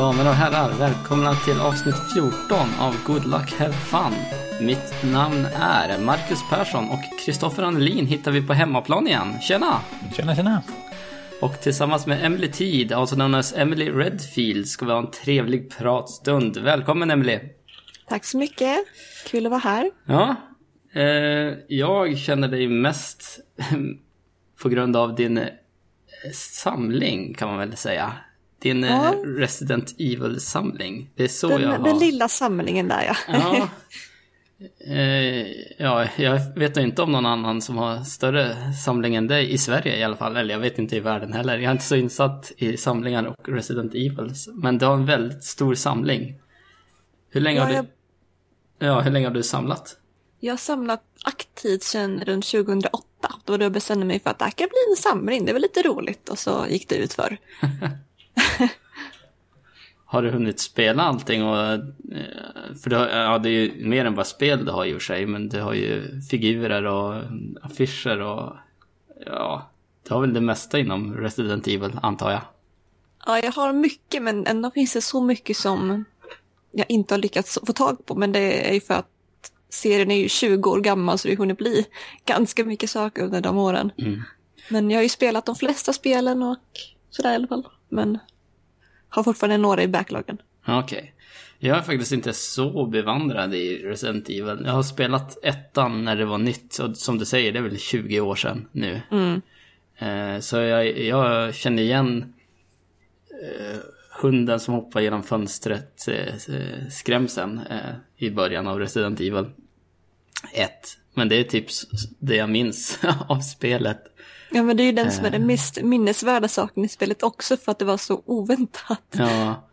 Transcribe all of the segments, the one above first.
damer och herrar. Välkomna till avsnitt 14 av Good Luck Have Fun. Mitt namn är Marcus Persson och Kristoffer Annelin hittar vi på hemmaplan igen. Tjena! Tjena, tjena. Och tillsammans med Emily Tid, also known as Emily Redfield, ska vi ha en trevlig pratstund. Välkommen Emily! Tack så mycket. Kul att vara här. Ja, eh, jag känner dig mest på grund av din eh, samling kan man väl säga. Din eh, Ja. Resident Evil-samling. Det är så jag Den, har... den lilla samlingen där ja. Ja. Eh, ja, jag vet inte om någon annan som har större samling än dig i Sverige i alla fall. Eller jag vet inte i världen heller. Jag är inte så insatt i samlingar och Resident Evils. Men du har en väldigt stor samling. Hur länge, Ja, har, du, jag- ja, hur länge har du samlat? Jag har samlat aktivt sedan runt 2008. Då då bestämde jag mig för att det här kan bli en samling. Det var lite roligt och så gick det ut för. Har du hunnit spela allting? Och, eh, för du har, ja, det är ju mer än bara spel du har i och för sig. Men du har ju figurer och affischer och ja, du har väl det mesta inom Resident Evil antar jag. Ja, jag har mycket men ändå finns det så mycket som jag inte har lyckats få tag på. Men det är ju för att serien är ju 20 år gammal så det har hunnit bli ganska mycket saker under de åren. Mm. Men jag har ju spelat de flesta spelen och sådär i alla fall. Men har fortfarande några i backloggen. Okej. Jag är faktiskt inte så bevandrad i Resident Evil. Jag har spelat ettan när det var nytt. Och som du säger, det är väl 20 år sedan nu. Mm. Eh, så jag, jag känner igen eh, hunden som hoppar genom fönstret, eh, skrämseln eh, i början av Resident Evil 1. Men det är typ det jag minns av spelet. Ja men det är ju den som är den mest minnesvärda saken i spelet också för att det var så oväntat. Ja.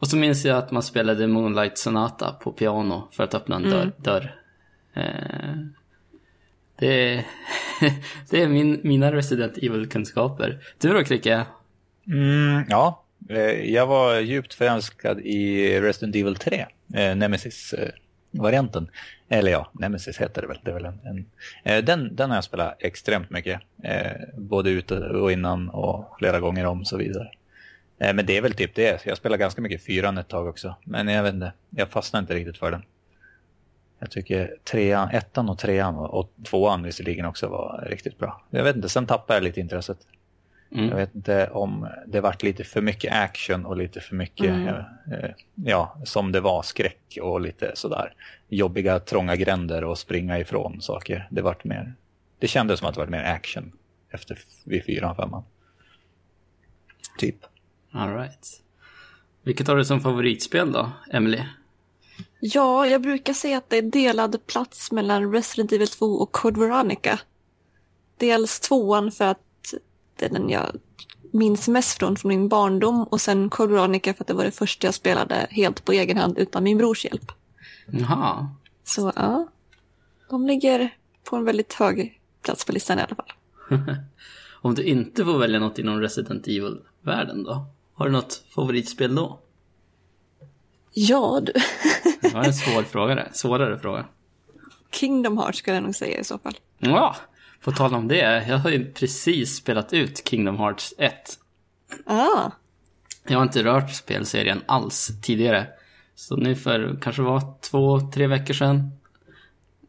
Och så minns jag att man spelade Moonlight Sonata på piano för att öppna en dörr. dörr. Eh, det, är, det är min, mina Resident Evil-kunskaper. Du då Kricke? Mm, ja, eh, jag var djupt förälskad i Resident Evil 3, eh, Nemesis-varianten. Eller ja, Nemesis heter det väl. Det är väl en, en, eh, den, den har jag spelat extremt mycket. Eh, både ute och innan och flera gånger om och så vidare. Eh, men det är väl typ det. Jag spelar ganska mycket fyran ett tag också. Men jag vet inte, jag fastnar inte riktigt för den. Jag tycker trean, ettan och trean och, och tvåan visserligen också var riktigt bra. Jag vet inte, sen tappade jag lite intresset. Jag Mm. vet inte om det vart lite för mycket action och lite för mycket, Mm. eh, ja, som det var, skräck och lite sådär jobbiga, trånga gränder och springa ifrån saker. Det vart mer, det kändes som att det var mer action efter vid fyran, femman. Typ. All right. Vilket har du som favoritspel då, Emily? Ja, jag brukar säga att det är delad plats mellan Resident Evil 2 och Code Veronica. Dels tvåan för att det är den jag minns mest från, från min barndom och sen Code Veronica för att det var det första jag spelade helt på egen hand utan min brors hjälp. Jaha. Så ja, de ligger på en väldigt hög plats på listan i alla fall. Om du inte får välja något inom Resident Evil-världen då? Har du något favoritspel då? Ja, du. Det var en svår fråga det. Svårare fråga. Kingdom Hearts skulle jag nog säga i så fall. Ja, på tal om det. Jag har ju precis spelat ut Kingdom Hearts 1. Ah, Jag har inte rört spelserien alls tidigare. Så nu för kanske var två, tre veckor sedan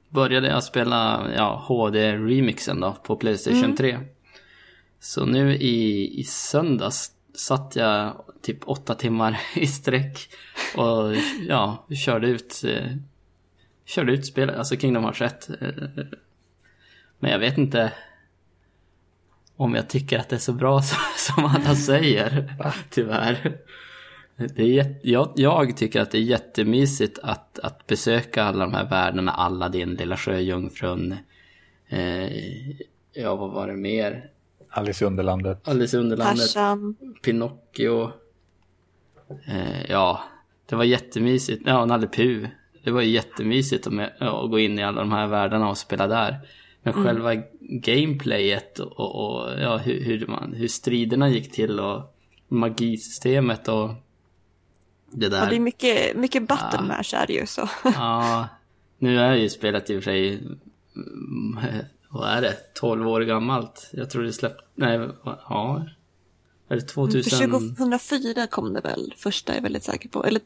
började jag spela ja, HD-remixen då på Playstation 3. Så nu i, i söndags satt jag typ åtta timmar i sträck och ja, körde ut, eh, körde ut spelet, alltså Kingdom Hearts 1. Eh, Men jag vet inte om jag tycker att det är så bra som, alla säger, tyvärr. Det är jätte, jag, jag tycker att det är jättemysigt att, att besöka alla de här världarna, Aladdin, Lilla Sjöjungfrun, eh, ja vad var det mer? Alice i Underlandet. Alice i Underlandet, Tarzan. Pinocchio. Eh, ja, det var jättemysigt. Ja, Nalle Puh. Det var jättemysigt att, med, ja, att gå in i alla de här världarna och spela där. Men själva gameplayet och, och ja, hur, hur, man, hur striderna gick till och magisystemet och det där. Ja, det är mycket, mycket button mash är det ju så. Ja, nu är ju spelet i och för sig, mm, vad är det, 12 år gammalt. Jag tror det släppte, nej, ja. Är det 2000? För 2004 kom det väl, första är jag väldigt säker på. Eller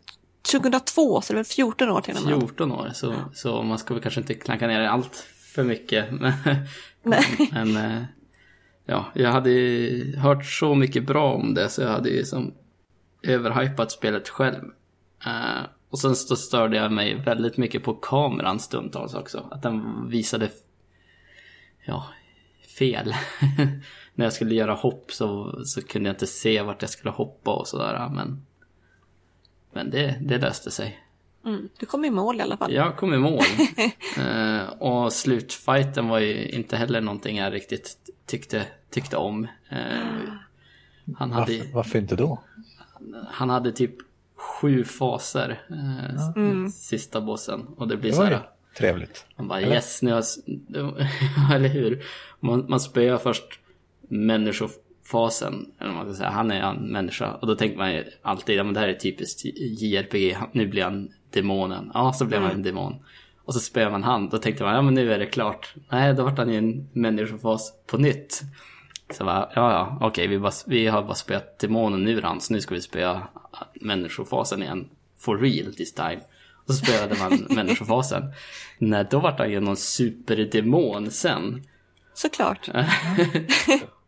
2002, så det är väl 14 år till och med. 14 år, så, så man ska väl kanske inte klanka ner allt för mycket. Men, eh, ja, jag hade ju hört så mycket bra om det så jag hade ju som överhypat spelet själv. Eh, och sen så störde jag mig väldigt mycket på kameran stundtals också. Att den visade ja, fel. När jag skulle göra hopp så, så kunde jag inte se vart jag skulle hoppa och sådär. Men, men det, det löste sig. Mm, du kom i mål i alla fall. Jag kom i mål. eh, och slutfighten var ju inte heller någonting jag riktigt tyckte, tyckte om. Eh, han, hade, Varför, varför inte då? han hade typ sju faser, eh, Mm. sista bossen. Och det blir Det så här. trevligt. Man bara yes, nu har Eller hur? Man, man spöar först människofasen. Eller man ska säga. Han är en människa. Och då tänker man ju alltid, ja men det här är typiskt JRPG. Nu blir han demonen. Ja, så blev han en demon. Och så spöar man han. Då tänkte man, ja men nu är det klart. Nej, då vart han ju en människofas på nytt. Så bara, ja ja, okej, vi, bara, vi har bara spöat demonen nu redan, så nu ska vi spöa människofasen igen. For real this time. Och så spöade man människofasen. Nej, då vart han ju någon superdemon sen. Såklart.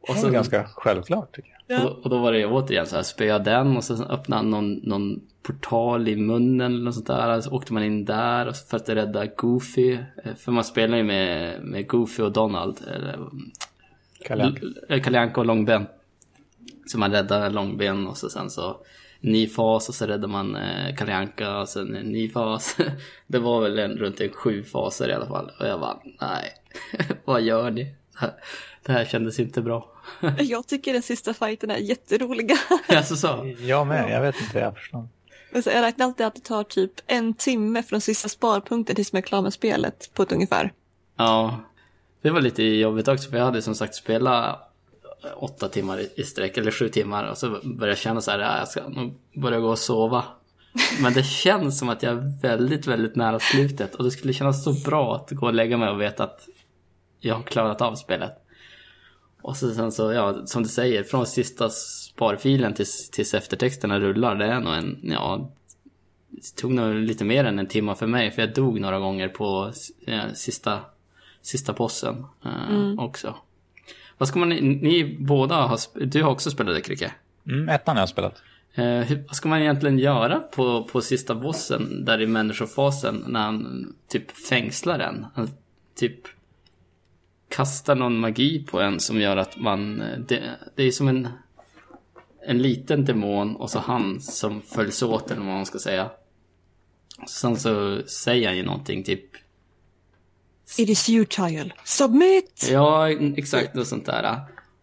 Och Det så, var ganska självklart tycker jag. Och, då, och då var det återigen så här, spöa den och öppnade han någon, någon portal i munnen eller något sånt där. Så åkte man in där för att rädda Goofy. Eh, För man spelar ju med, med Goofy och Donald. Kalle Anka. Anka och Långben. Så man räddar Långben och så sen så ny fas och så räddar man eh, Kalle Anka och sen en ny fas. Det var väl en, runt en sju faser i alla fall. Och jag bara, nej, vad gör ni? Det här, kändes inte bra. Jag tycker den sista fighten är jätteroliga. Alltså så. Jag med, jag vet inte, jag förstår. Men så Jag räknar alltid att det tar typ en timme från sista sparpunkten tills man är klar med spelet på ett ungefär. Ja, det var lite jobbigt också för jag hade som sagt spelat åtta timmar i- i sträck, eller sju timmar och så började jag känna så här, "Ja, jag ska nog börja gå och sova. Men det känns som att jag är väldigt, väldigt nära slutet och det skulle kännas så bra att gå och lägga mig och veta att jag har klarat av spelet. Och så, sen så, ja, som du säger, från sista sparfilen tills, tills eftertexterna rullar, det är nog en, ja, det tog nog lite mer än en timme för mig, för jag dog några gånger på ja, sista, sista bossen eh, också. Vad ska man, ni båda har, du har också spelat det, Kricke? Mm, ettan har jag spelat. Eh, hur, vad ska man egentligen göra på, på sista bossen där i människofasen när han typ fängslar en? Han typ kastar någon magi på en som gör att man... eh, Det, det är som en, en liten demon och så han som följs åt eller vad man ska säga. Sen så säger han ju någonting typ It is you child. Submit! Ja, exakt något sånt där.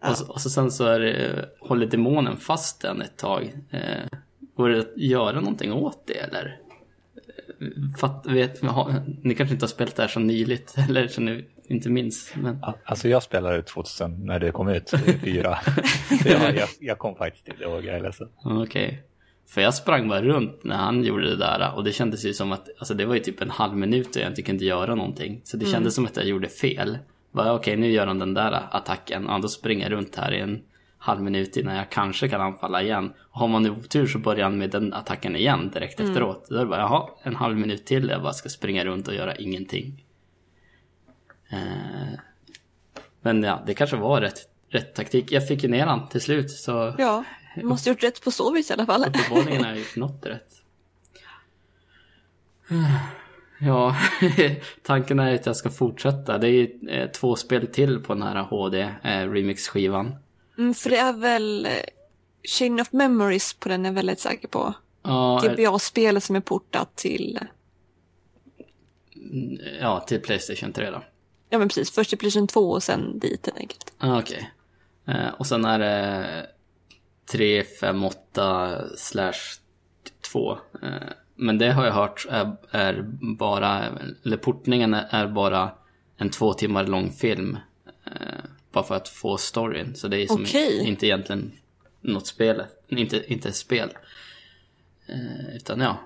Och, så, och så sen så det, håller demonen fast den ett tag. Eh, går det att göra någonting åt det eller? Eh, Fatt, vet, har, ni kanske inte har spelat det här så nyligt eller så ni inte minns. Men, Alltså jag spelade 2000 när det kom ut, fyra. Så jag, jag, jag kom faktiskt till det och jag är ledsen. Okej. För jag sprang bara runt när han gjorde det där och det kändes ju som att, alltså det var ju typ en halv minut och jag inte kunde göra någonting. Så det kändes som att jag gjorde fel. Bara okej, nu gör han den där attacken. Ja, då springer jag runt här i en halv minut innan jag kanske kan anfalla igen. Och har man nu otur så börjar han med den attacken igen direkt efteråt. Då är det bara, jaha, en halv minut till jag bara ska springa runt och göra ingenting. Eh, men ja, det kanske var rätt, rätt taktik. Jag fick ju ner han till slut så Ja, du måste gjort rätt på så vis i alla fall. Uppenbarligen har jag gjort något rätt. Ja, tanken är att jag ska fortsätta. Det är ju eh, två spel till på den här HD eh, remix-skivan. Mm, för det är väl Chain of Memories på den är jag väldigt säker på. Ja, GBA-spelet som är portat till, ja, till Playstation 3 då. Ja men precis, först till Playstation 2 och sen dit helt enkelt. Ah, Okej. Eh, och sen är det 358 slash 2. Eh, men det har jag hört är, är bara, eller portningen är bara en två timmar lång film. Eh, bara för att få storyn. Så det är som Okej. inte egentligen något spel, inte, inte spel. Eh, utan ja,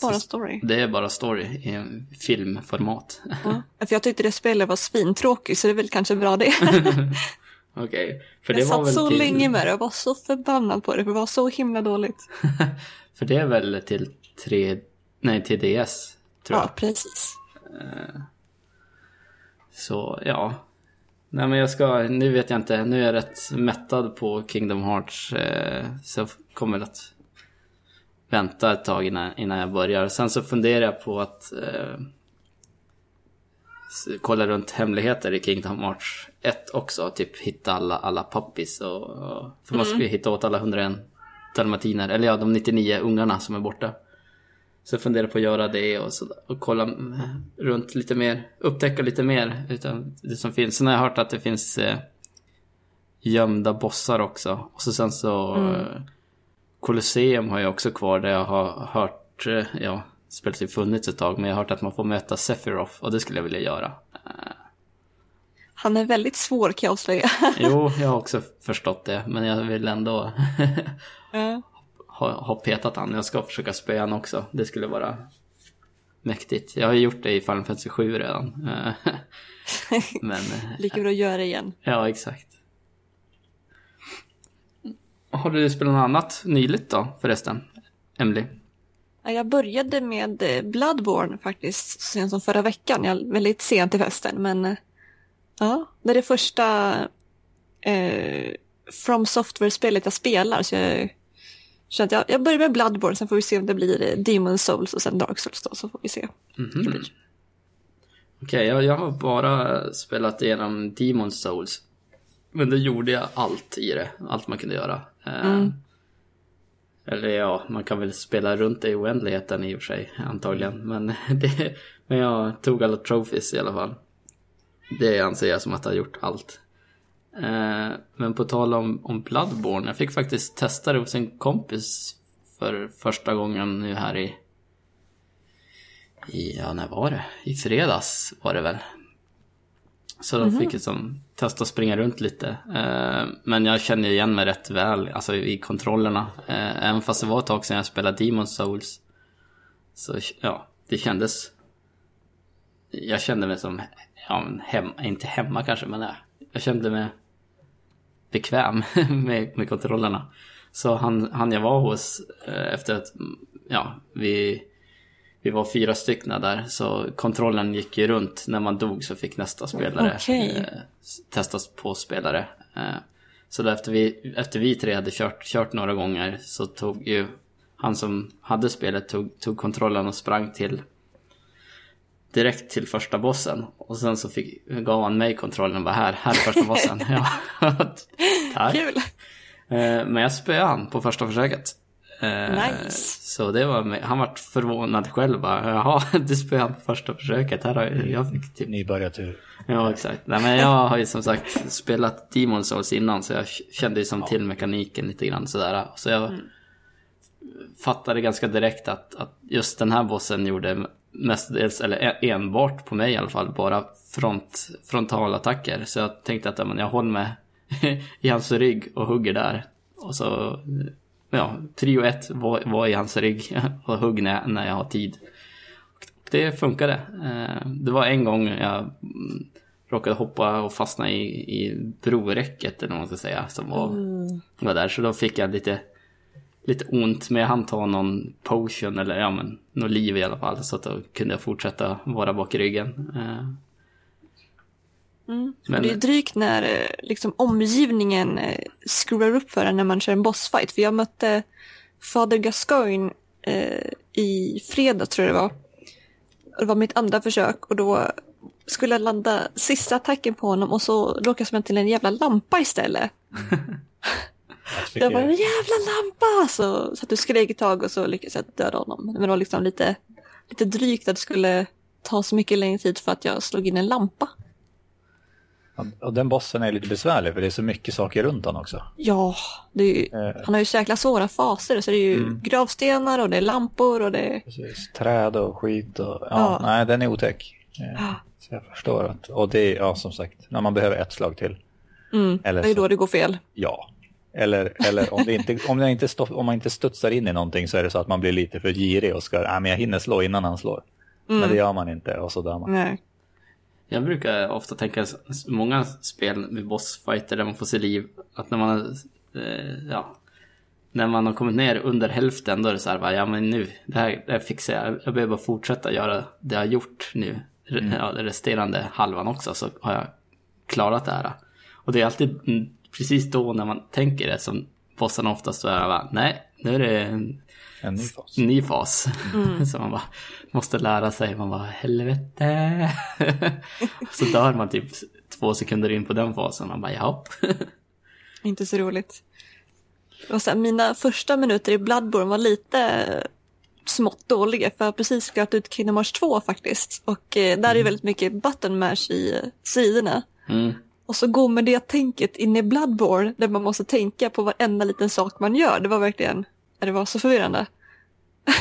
Bara story. det är bara story i filmformat. Ja. Jag tyckte det spelet var svintråkigt så det är väl kanske bra det. Okej. För Jag var satt väl så till... länge med det, jag var så förbannad på det, för det var så himla dåligt. För det är väl till 3... Nej, till DS, tror jag. Ja, precis. Så ja. Nej men jag ska, nu vet jag inte, nu är jag rätt mättad på Kingdom Hearts. Eh, så jag kommer att vänta ett tag innan, innan jag börjar. Sen så funderar jag på att eh, kolla runt hemligheter i Kingdom Hearts 1 också. Typ hitta alla, alla puppies och, och För man ska ju hitta åt alla 101 dalmatiner. Eller ja, de 99 ungarna som är borta. Så jag funderar på att göra det och, så, och kolla mm, runt lite mer, upptäcka lite mer utav det som finns. Sen har jag hört att det finns eh, gömda bossar också. Och så sen så eh, Colosseum har jag också kvar där jag har hört, eh, ja, spelet har funnits ett tag, men jag har hört att man får möta Sephiroth och det skulle jag vilja göra. Han är väldigt svår kan jag avslöja. Jo, jag har också förstått det, men jag vill ändå ha, ha petat han. Jag ska försöka spöa han också. Det skulle vara mäktigt. Jag har gjort det i Final Fantasy 7 redan. Eh, Men, eh, Lika bra att göra det igen. ja exakt. Har du spelat något annat nyligt då förresten? Emily? Ja, Jag började med eh, Bloodborne faktiskt, så sent som förra veckan. Jag är väldigt sent i festen, men eh, ja, det är det första eh, From Software-spelet jag spelar, så jag känner att jag, jag börjar med Bloodborne, sen får vi se om det blir eh, Demon Souls och sen Dark Souls då, så får vi se. Mhm. Okej, jag, jag har bara spelat igenom Demon Souls. Men då gjorde jag allt i det, allt man kunde göra. Eh, Eller ja, man kan väl spela runt det i oändligheten i och för sig, antagligen. Men, det, men jag tog alla trophies i alla fall. Det anser jag som att jag har gjort allt. Eh, men på tal om, om Bloodborne, jag fick faktiskt testa det hos en kompis för första gången nu här i i, ja när var det? I fredags var det väl. Så då fick jag som testa att springa runt lite. Eh, men jag känner igen mig rätt väl, alltså i kontrollerna. Eh, även fast det var ett tag sedan jag spelade Demon Souls. Så ja, det kändes... Jag kände mig som, ja men hem, inte hemma kanske, men nej. jag kände mig bekväm med, med kontrollerna. Så han, han jag var hos eh, efter att, ja, vi vi var fyra stycken där, så kontrollen gick ju runt. När man dog så fick nästa spelare Okej. eh, testas på spelare. Eh, så efter vi, efter vi tre hade kört, kört några gånger så tog ju han som hade spelet tog, tog kontrollen och sprang till direkt till första bossen. Och sen så fick, gav han mig kontrollen och bara här, här är första bossen. ja, tack. Kul! Eh, Men jag spöade han på första försöket. Nice. Så det var, han var förvånad själv bara, jaha, du spöade han på första försöket. Här har jag, jag fick typ... Nybörjartur. Ja, exakt. Nej, men jag har ju som sagt spelat Demon Souls innan så jag kände ju som till mekaniken lite grann sådär. Så jag fattade ganska direkt att, att just den här bossen gjorde mestadels, eller e- enbart på mig i alla fall, bara front, frontalattacker. Så jag tänkte att ja, men jag håller mig i hans rygg och hugger där. Och så, ja, prio ett var, var i hans rygg och hugg när, när jag har tid. Och det funkade. Eh, Det var en gång jag mm, råkade hoppa och fastna i, i broräcket eller vad man ska säga som var, var där. Så då fick jag lite, lite ont men jag hann ta någon potion eller ja men något liv i alla fall. Så att då kunde jag fortsätta vara bak i ryggen. Mm. Men- Det är drygt när eh, liksom, omgivningen eh, screwar upp för en när man kör en bossfight. För jag mötte Fader Gascoigne eh, i fredag tror jag det var. Det var mitt andra försök och då skulle jag landa sista attacken på honom och så jag smälla till en jävla lampa istället. Jag bara, en jävla lampa! Så, så att du skrek ett tag och så lyckades jag döda honom. Men det var liksom lite, lite drygt att det skulle ta så mycket längre tid för att jag slog in en lampa. Och den bossen är lite besvärlig för det är så mycket saker runt han också. Ja, det är ju, Eh. han har ju så jäkla svåra faser. Så det är ju gravstenar och det är lampor och det är... Precis. Träd och skit och ja, Ja. nej den är otäck. Eh, Så jag förstår att, och det är, ja som sagt, när man behöver ett slag till. Mm, Eller det är så- då det går fel. Ja. Eller, eller om, det inte, om, det inte stopp, om man inte studsar in i någonting så är det så att man blir lite för girig och ska, nej men jag hinner slå innan han slår. Men det gör man inte och så dör man. Nej. Jag brukar ofta tänka många spel med bossfighter där man får se liv. Att när man, eh, ja, när man har kommit ner under hälften då är det så här, bara, ja men nu, det här, det här fixar jag. Jag behöver bara fortsätta göra det jag har gjort nu. Re- Ja, resterande halvan också så har jag klarat det här. Och det är alltid mm, precis då när man tänker det som bossarna oftast är bara, nej, nu är det en En ny fas. ny fas. så man bara måste lära sig. Man bara helvete. så dör man typ två sekunder in på den fasen. Man bara japp. Inte så roligt. Och sen, mina första minuter i Bloodborne var lite smått dåliga för jag har precis klarat ut Kingdom Hearts 2 faktiskt. Och eh, där är det väldigt mycket button mash i sidorna. Mm. Och så går med det tänket in i Bloodborne där man måste tänka på varenda liten sak man gör. Det var verkligen, det var så förvirrande.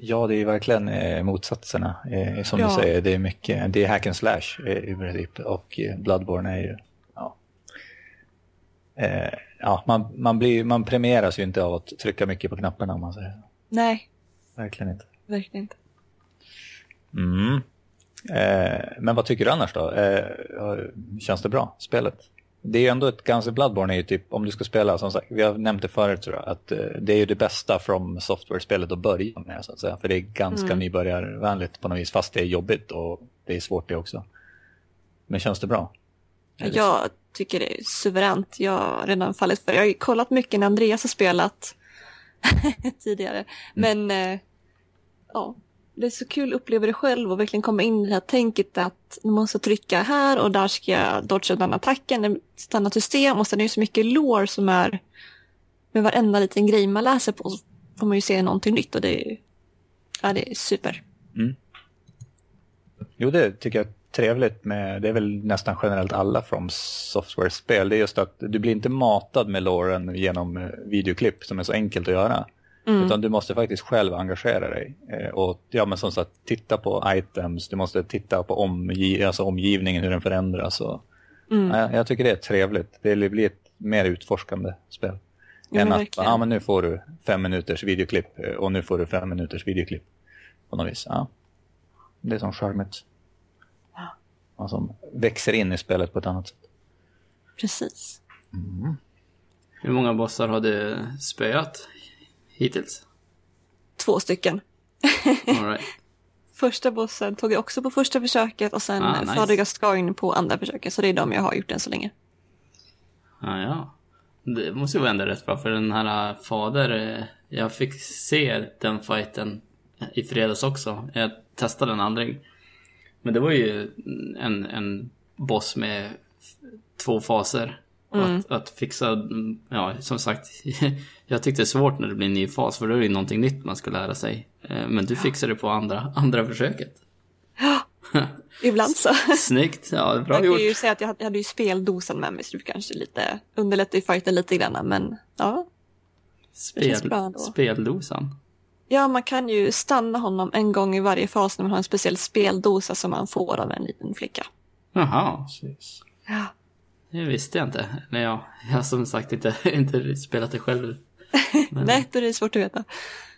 Ja, det är ju verkligen eh, motsatserna. Eh, som Ja. du säger, det är mycket, det är hack and slash eh, i princip. Och eh, Bloodborne är ju, ja. Eh, ja, man, man, blir, man premieras ju inte av att trycka mycket på knapparna om man säger så. Nej, Verkligen inte. verkligen inte. Mm. Eh, men vad tycker du annars då? Eh, känns det bra, spelet? Det är ju ändå ett ganska Bloodborne är ju typ, om du ska spela, som sagt, vi har nämnt det förut tror jag, att eh, det är ju det bästa från software-spelet att börja med så att säga. För det är ganska Mm. nybörjarvänligt på något vis, fast det är jobbigt och det är svårt det också. Men känns det bra? Jag tycker det är suveränt. Jag har redan fallit för det. Jag har kollat mycket när Andreas har spelat tidigare. Men eh, ja, det är så kul att uppleva det själv och verkligen komma in i det här tänket att man måste trycka här och där ska jag dodga den attacken. Det är ett annat system och sen är det så mycket lore som är med varenda liten grej man läser på så får man ju se någonting nytt och det är, ja, det är super. Mm. Jo, det tycker jag är trevligt med, det är väl nästan generellt alla från Software-spel. Det är just att du blir inte matad med låren genom eh, videoklipp som är så enkelt att göra. Utan du måste faktiskt själv engagera dig. Eh, Och ja, men som sagt, titta på items, du måste titta på omgi alltså omgivningen, hur den förändras. Och, ja, jag tycker det är trevligt. Det blir ett mer utforskande spel. Ja, än men att ja, men nu får du fem minuters videoklipp eh, och nu får du fem minuters videoklipp. På något vis. Ja. Det är som charmigt. Man som växer in i spelet på ett annat sätt. Precis. Hur många bossar har du spöat hittills? Två stycken. Right. Första bossen tog jag också på första försöket och sen Ah, ah, nice. Fader Gascoigne på andra försöket. Så det är de jag har gjort än så länge. Ja, ja. Det måste ju vara ändå rätt bra för den här äh, fader, eh, jag fick se den fighten i fredags också. Jag testade den aldrig. Men det var ju en, en boss med två faser. Och Att, att fixa, mm, ja som sagt, jag tyckte det är svårt när det blir en ny fas för då är det ju någonting nytt man ska lära sig. Eh, Men du fixade det på andra, andra försöket. Ibland så. Snyggt, ja bra jag gjort. kan ju säga att jag hade, jag hade ju speldosan med mig så det kanske lite underlättar ju fighten lite grann. Men ja. Spel, speldosan. ja, man kan ju stanna honom en gång i varje fas när man har en speciell speldosa som man får av en liten flicka. Jaha, Precis. Ja. Det visste jag inte. Eller ja, jag har som sagt inte, inte spelat det själv. Nej, då är det svårt att veta.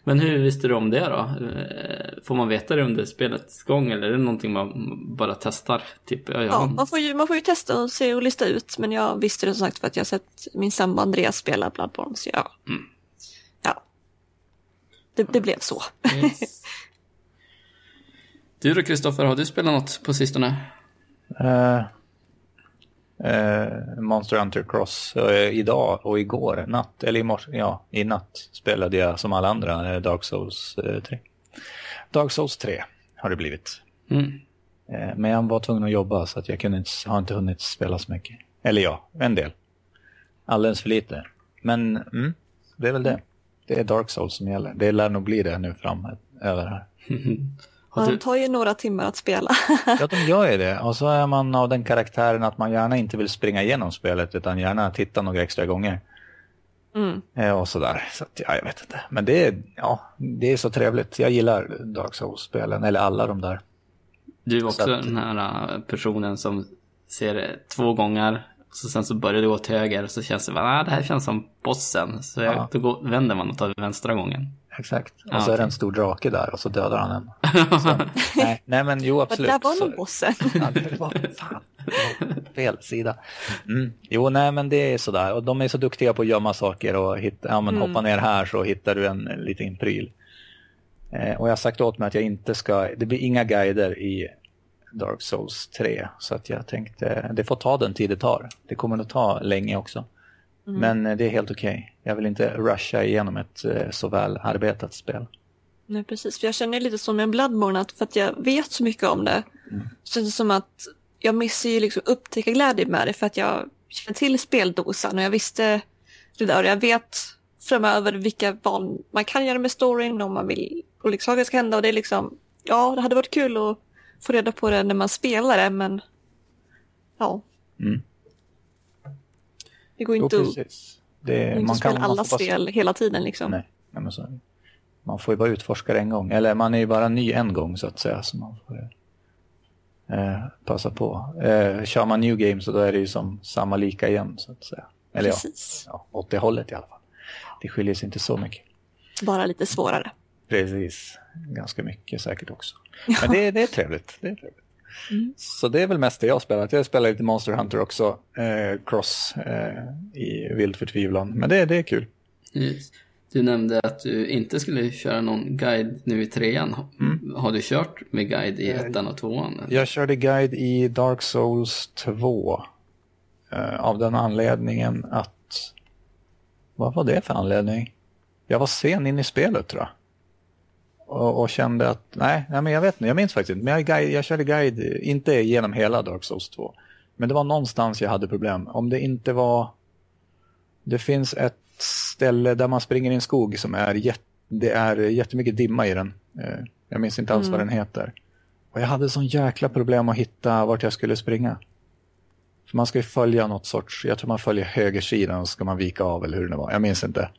Men hur visste du om det då? Eh, Får man veta det under spelets gång eller är det någonting man bara testar? Typ, ja, Ja, man, får ju, man får ju testa och se och lista ut. Men jag visste det som sagt för att jag sett min sambo Andreas spela Bloodborne. Så ja. ja. Det, det blev så. Yes. Du då Kristoffer, har du spelat något på sistone? Eh, eh, Monster Hunter Cross eh, idag och igår natt, eller i morse, ja, i natt spelade jag som alla andra eh, Dark Souls eh, 3. Dark Souls 3 har det blivit. Mm. Eh, men jag var tvungen att jobba så att jag kunde inte, har inte hunnit spela så mycket. Eller ja, en del. Alldeles för lite. Men mm, det är väl det. Det är Dark Souls som gäller. Det lär nog bli det nu fram över här. Har Man du, tar ju några timmar att spela. Ja, de gör ju det. Och så är man av den karaktären att man gärna inte vill springa igenom spelet utan gärna titta några extra gånger. Mm. Eh, Och sådär. Så att, ja, jag vet inte. Men det är, ja, det är så trevligt. Jag gillar Dark Souls-spelen, eller alla de där. du är också så att- den här äh, personen som ser det två gånger. Så sen så börjar det gå till höger och så känns det bara, ah, det här känns som bossen. Så Ja. då går, vänder man och tar vänstra gången. Exakt. Och Ah, så är det en stor drake där och så dödar han en. Så, nej, nej, men jo absolut. där var nog bossen. Ja, det var fan, det var fel sida. Mm. Jo, nej, men det är sådär. Och de är så duktiga på att gömma saker och hitta, ja, men hoppa ner här så hittar du en, en liten pryl. Eh, och jag har sagt åt mig att jag inte ska, det blir inga guider i Dark Souls 3. Så att jag tänkte, det får ta den tid det tar. Det kommer nog ta länge också. Men eh, det är helt okej. Jag vill inte rusha igenom ett eh, så väl arbetat spel. Nej, precis. För jag känner lite som med Bloodborne att för att jag vet så mycket om det så känns det som att jag missar ju liksom upptäcka glädje med det för att jag känner till speldosan och jag visste det där och jag vet framöver vilka val man kan göra med storyn om man vill olika saker ska hända och det är liksom ja, det hade varit kul att få reda på det när man spelar det men ja. Mm. Det går Jo, inte att, precis. Det, spela man alla får bara- spel hela tiden liksom. Nej, nej men så. Man får ju bara utforska det en gång. Eller man är ju bara ny en gång så att säga. Så man får eh, passa på. Eh, kör man new game så då är det ju som samma lika igen så att säga. Eller Precis. ja, ja, åt det hållet i alla fall. Det skiljer sig inte så mycket. Bara lite svårare. Precis, ganska mycket säkert också. Men det, det är trevligt. Det är trevligt. Så det är väl mest det jag spelat. Jag spelar lite Monster Hunter också, eh, Cross eh, i vild förtvivlan. Men det, det är kul. Just. Du nämnde att du inte skulle köra någon guide nu i trean. Har du kört med guide i ettan och tvåan? eller? Jag körde guide i Dark Souls 2. Eh, av den anledningen att... Vad var det för anledning? Jag var sen in i spelet tror jag. Och, och kände att, nej, nej men jag vet inte, jag minns faktiskt inte. Men jag, guide, jag körde guide, inte genom hela Dark Souls 2. Men det var någonstans jag hade problem. Om det inte var... Det finns ett ställe där man springer i en skog som är, jätt, det är jättemycket dimma i den. Eh, jag minns inte alls vad den heter. Och jag hade sån jäkla problem att hitta vart jag skulle springa. För man ska ju följa något sorts, jag tror man följer högersidan och så ska man vika av eller hur det var. Jag minns inte.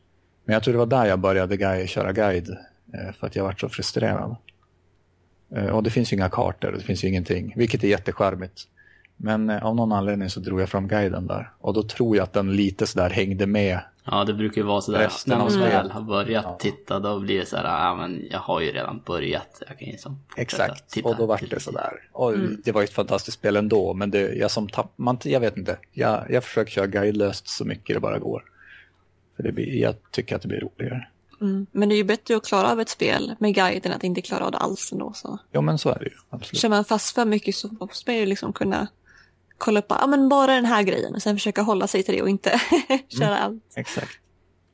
Men jag tror det var där jag började guide, köra guide. Eh, För att jag var så frustrerad. Eh, Och det finns ju inga kartor, det finns ju ingenting. Vilket är jättecharmigt. Men eh, av någon anledning så drog jag fram guiden där. Och då tror jag att den lite sådär hängde med. Ja, det brukar ju vara sådär. Resten När man väl har börjat titta, då blir det såhär, ja men jag har ju redan börjat. Jag kan ju som fortsätta Exakt, titta och då var till- det sådär. Och Det var ju ett fantastiskt spel ändå, men det, jag som tapp, man, jag vet inte. Jag, jag försöker köra guidelöst så mycket det bara går. För det blir, jag tycker att det blir roligare. Mm. Men det är ju bättre att klara av ett spel med guide än att inte klara av det alls ändå. Så. Ja, men så är det ju. Absolut. Kör man fast för mycket så måste man ju liksom kunna kolla upp ja, men bara den här grejen och sen försöka hålla sig till det och inte köra allt. Exakt.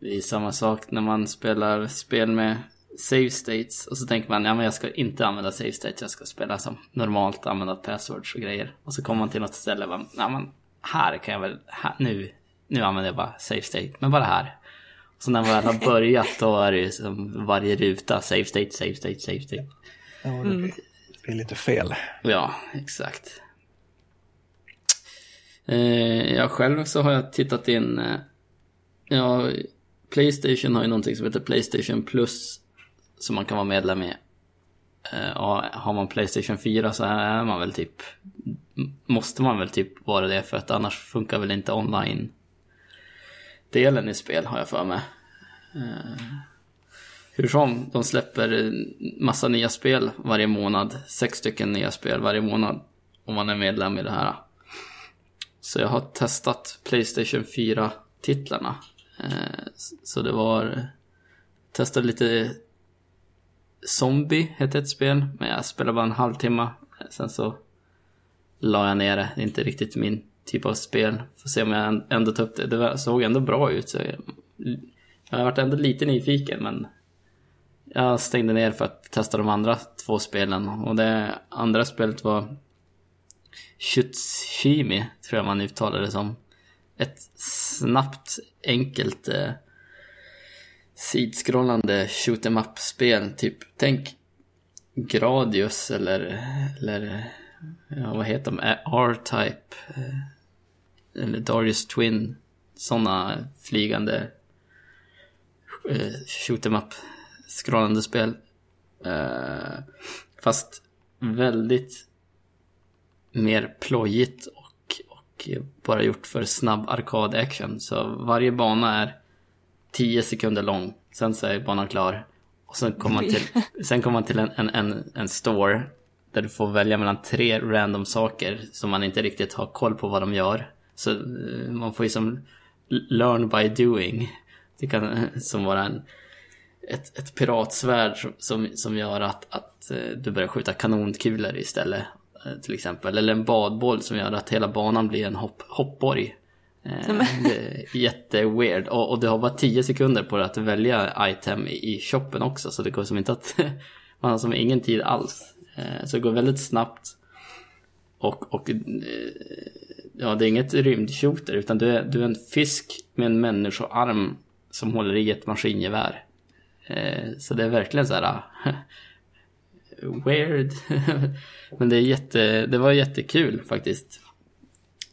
Det är samma sak när man spelar spel med save states och så tänker man, ja men jag ska inte använda save states, jag ska spela som normalt, använda passwords och grejer. Och så kommer man till något ställe och bara, ja men här kan jag väl, här, nu, nu använder jag bara save state, men bara här. Så när man väl har börjat då är det ju som varje ruta, save state, save state, save state. Ja, det, blir, det blir lite fel. Ja, exakt. Eh, jag själv så har jag tittat in, eh, ja, Playstation har ju någonting som heter Playstation Plus som man kan vara medlem i. Eh, och har man Playstation 4 så är man väl typ, måste man väl typ vara det för att annars funkar väl inte online delen i spel har jag för mig. Eh, hur som, de släpper massa nya spel varje månad. Sex stycken nya spel varje månad. Om man är medlem i det här. Så jag har testat Playstation 4-titlarna. Eh, Så det var... Testade lite... Zombie hette ett spel, men jag spelade bara en halvtimme. Sen så la jag ner det. Det är inte riktigt min typ av spel. Får se om jag ändå tar upp det. Det såg ändå bra ut. Så jag, jag har varit ändå lite nyfiken, men jag stängde ner för att testa de andra två spelen. Och det andra spelet var Shutshimi, tror jag man uttalar det som. Ett snabbt, enkelt eh, sidskrollande shoot em up-spel. Typ, tänk Gradius eller, eller ja, vad heter de? R-Type. Eh, eller Darius Twin. Sådana flygande eh, shoot em up scrollande spel. Eh, fast väldigt mer plojigt och, och bara gjort för snabb arkad-action. Så varje bana är 10 sekunder lång. Sen så är banan klar. Och sen kommer man till, sen kommer man till en, en, en, en store där du får välja mellan tre random saker som man inte riktigt har koll på vad de gör. Så eh, man får ju som learn by doing. Det kan som vara en, ett, ett piratsvärd som, som gör att, att eh, du börjar skjuta kanonkulor istället. eh, Till exempel. Eller en badboll som gör att hela banan blir en hopp, hoppborg. Eh, jätteweird. Och, och du har bara 10 sekunder på dig att välja item i, shoppen också. Så det går som inte att... Man har som ingen tid alls. Eh, Så det går väldigt snabbt. Och, och eh, ja, det är inget rymdshooter utan du är, du är en fisk med en människoarm som håller i ett maskingevär. Eh, Så det är verkligen så här... Ah, weird. Men det, är jätte, det var jättekul faktiskt.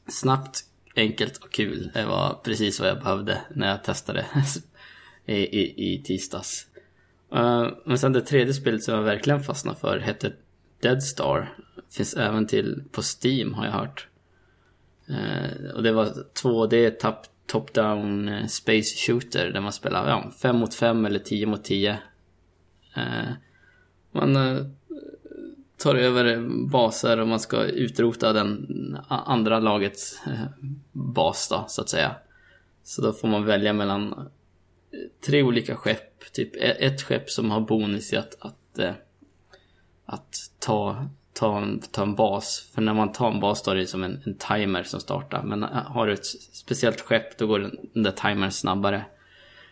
Snabbt, enkelt och kul. Det var precis vad jag behövde när jag testade i, i, i tisdags. Uh, Men sen det tredje spelet som jag verkligen fastnade för hette Dead Star. Finns även till på Steam har jag hört. Eh, och det var 2D Top Down eh, space shooter där man spelar ja, 5 mot 5 eller 10 mot 10. Eh, man tar över baser och man ska utrota den andra lagets bas då, så att säga. Så då får man välja mellan tre olika skepp. Typ e, ett skepp som har bonus i att, att, att ta, ta, en, ta en bas. För när man tar en bas då är det som en, en timer som startar. Men äh, har du ett speciellt skepp då går den, där timern snabbare.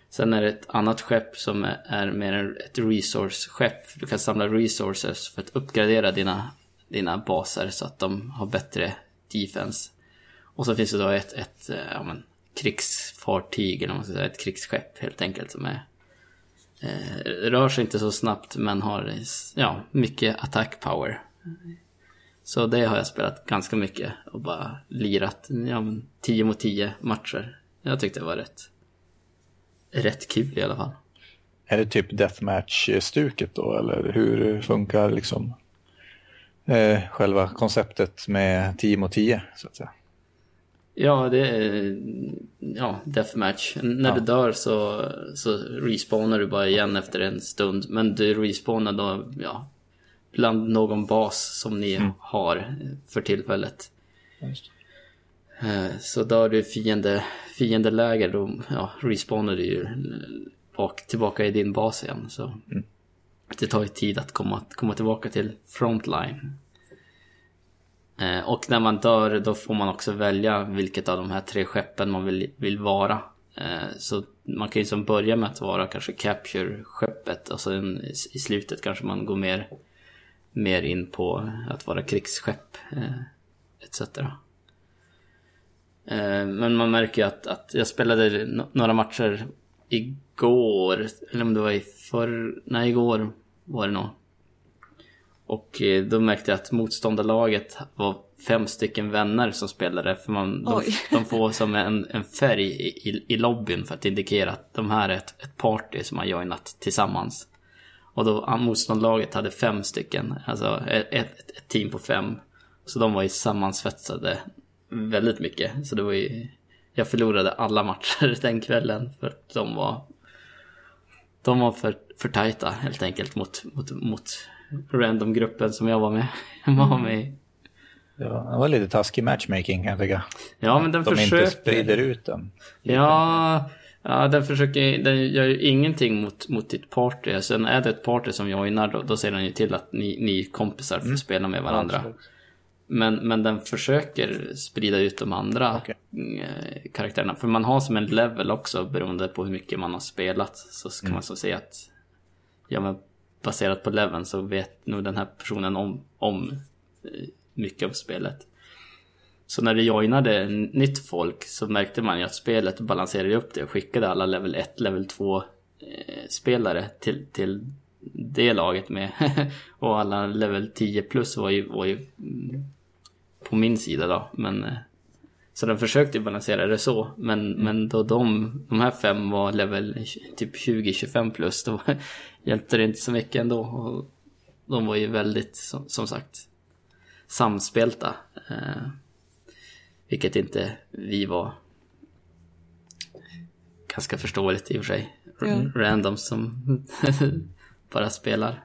Sen är det ett annat skepp som är, är mer ett resource-skepp. Du kan samla resources för att uppgradera dina, dina baser så att de har bättre defense. Och så finns det då ett, ett äh, ja, men, krigsfartyg, eller man ska säga, ett krigsskepp helt enkelt som är eh, rör sig inte så snabbt men har ja, mycket attack power. Så det har jag spelat ganska mycket och bara lirat ja, men 10 mot 10 matcher. Jag tyckte det var rätt, rätt kul i alla fall. Är det typ deathmatch-stuket då, eller hur funkar liksom eh, själva konceptet med 10 mot 10, så att säga? Ja, det är ja, deathmatch. När Ja. du dör så, så respawnar du bara igen efter en stund. Men du respawnar då, ja, bland någon bas som ni har för tillfället. Eh, Så dör du fiende, fiendeläger då ja, respawnar du ju bak, tillbaka i din bas igen. Så det tar ju tid att komma, komma tillbaka till frontline. Eh, Och när man dör då får man också välja vilket av de här tre skeppen man vill, vill vara. Eh, Så man kan ju som börja med att vara kanske Capture-skeppet och sen i i slutet kanske man går mer, mer in på att vara krigsskepp eh, etc. Eh, Men man märker ju att, att jag spelade några matcher igår, eller om det var i förr, nej igår var det nog. Och eh, då märkte jag att motståndarlaget var fem stycken vänner som spelade. För man, de, de får som en, en färg i, i, i lobbyn för att indikera att de här är ett, ett party som har joinat tillsammans. Och då ah, motståndarlaget hade fem stycken, alltså ett, ett, team på fem. Så de var ju sammansvetsade väldigt mycket. Så det var ju, jag förlorade alla matcher den kvällen för att de var de var för, för tajta helt enkelt mot, mot, mot random-gruppen som jag var med, var med i. Det var, det var lite taskig matchmaking kan jag tycka. Ja, men den De inte försöker. sprider ut den. Ja, ja, den försöker, den gör ju ingenting mot, mot ditt party. Sen är det ett party som joinar då, då ser den ju till att ni, ni kompisar får spela med varandra. Men, men den försöker sprida ut de andra Okej. eh, karaktärerna. För man har som en level också beroende på hur mycket man har spelat. Så kan man så säga att ja, men baserat på leveln så vet nog den här personen om, om eh, mycket av spelet. Så när det joinade nytt folk så märkte man ju att spelet balanserade upp det och skickade alla level 1, level 2 eh, spelare till, till det laget med. och alla level 10 plus var ju, var ju mm, på min sida då. Men, eh, så den försökte ju balansera det så. Men, men då de, de här fem var level typ 20-25 plus då hjälpte det inte så mycket ändå. Och de var ju väldigt, som, som sagt, samspelta. Eh, vilket inte vi var. Ganska förståeligt i och för sig. Ja. Random som bara spelar.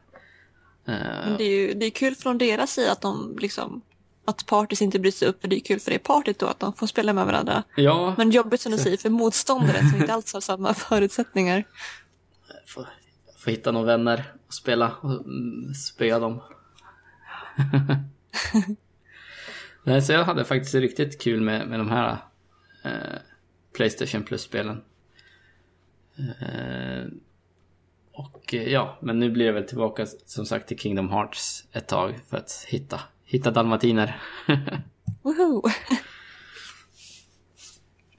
Eh, det är ju det är kul från deras sida att de liksom att parties inte bryts upp för det är kul för det partyt då att de får spela med varandra. ja, Men jobbigt som du säger för motståndaren som inte alls har samma förutsättningar. få, få hitta några vänner och spela och mm, spöa dem. Nej, så jag hade faktiskt riktigt kul med, med de här eh, Playstation Plus-spelen. Eh, och eh, ja, men nu blir det väl tillbaka som sagt till Kingdom Hearts ett tag för att hitta, hitta dalmatiner. Woho!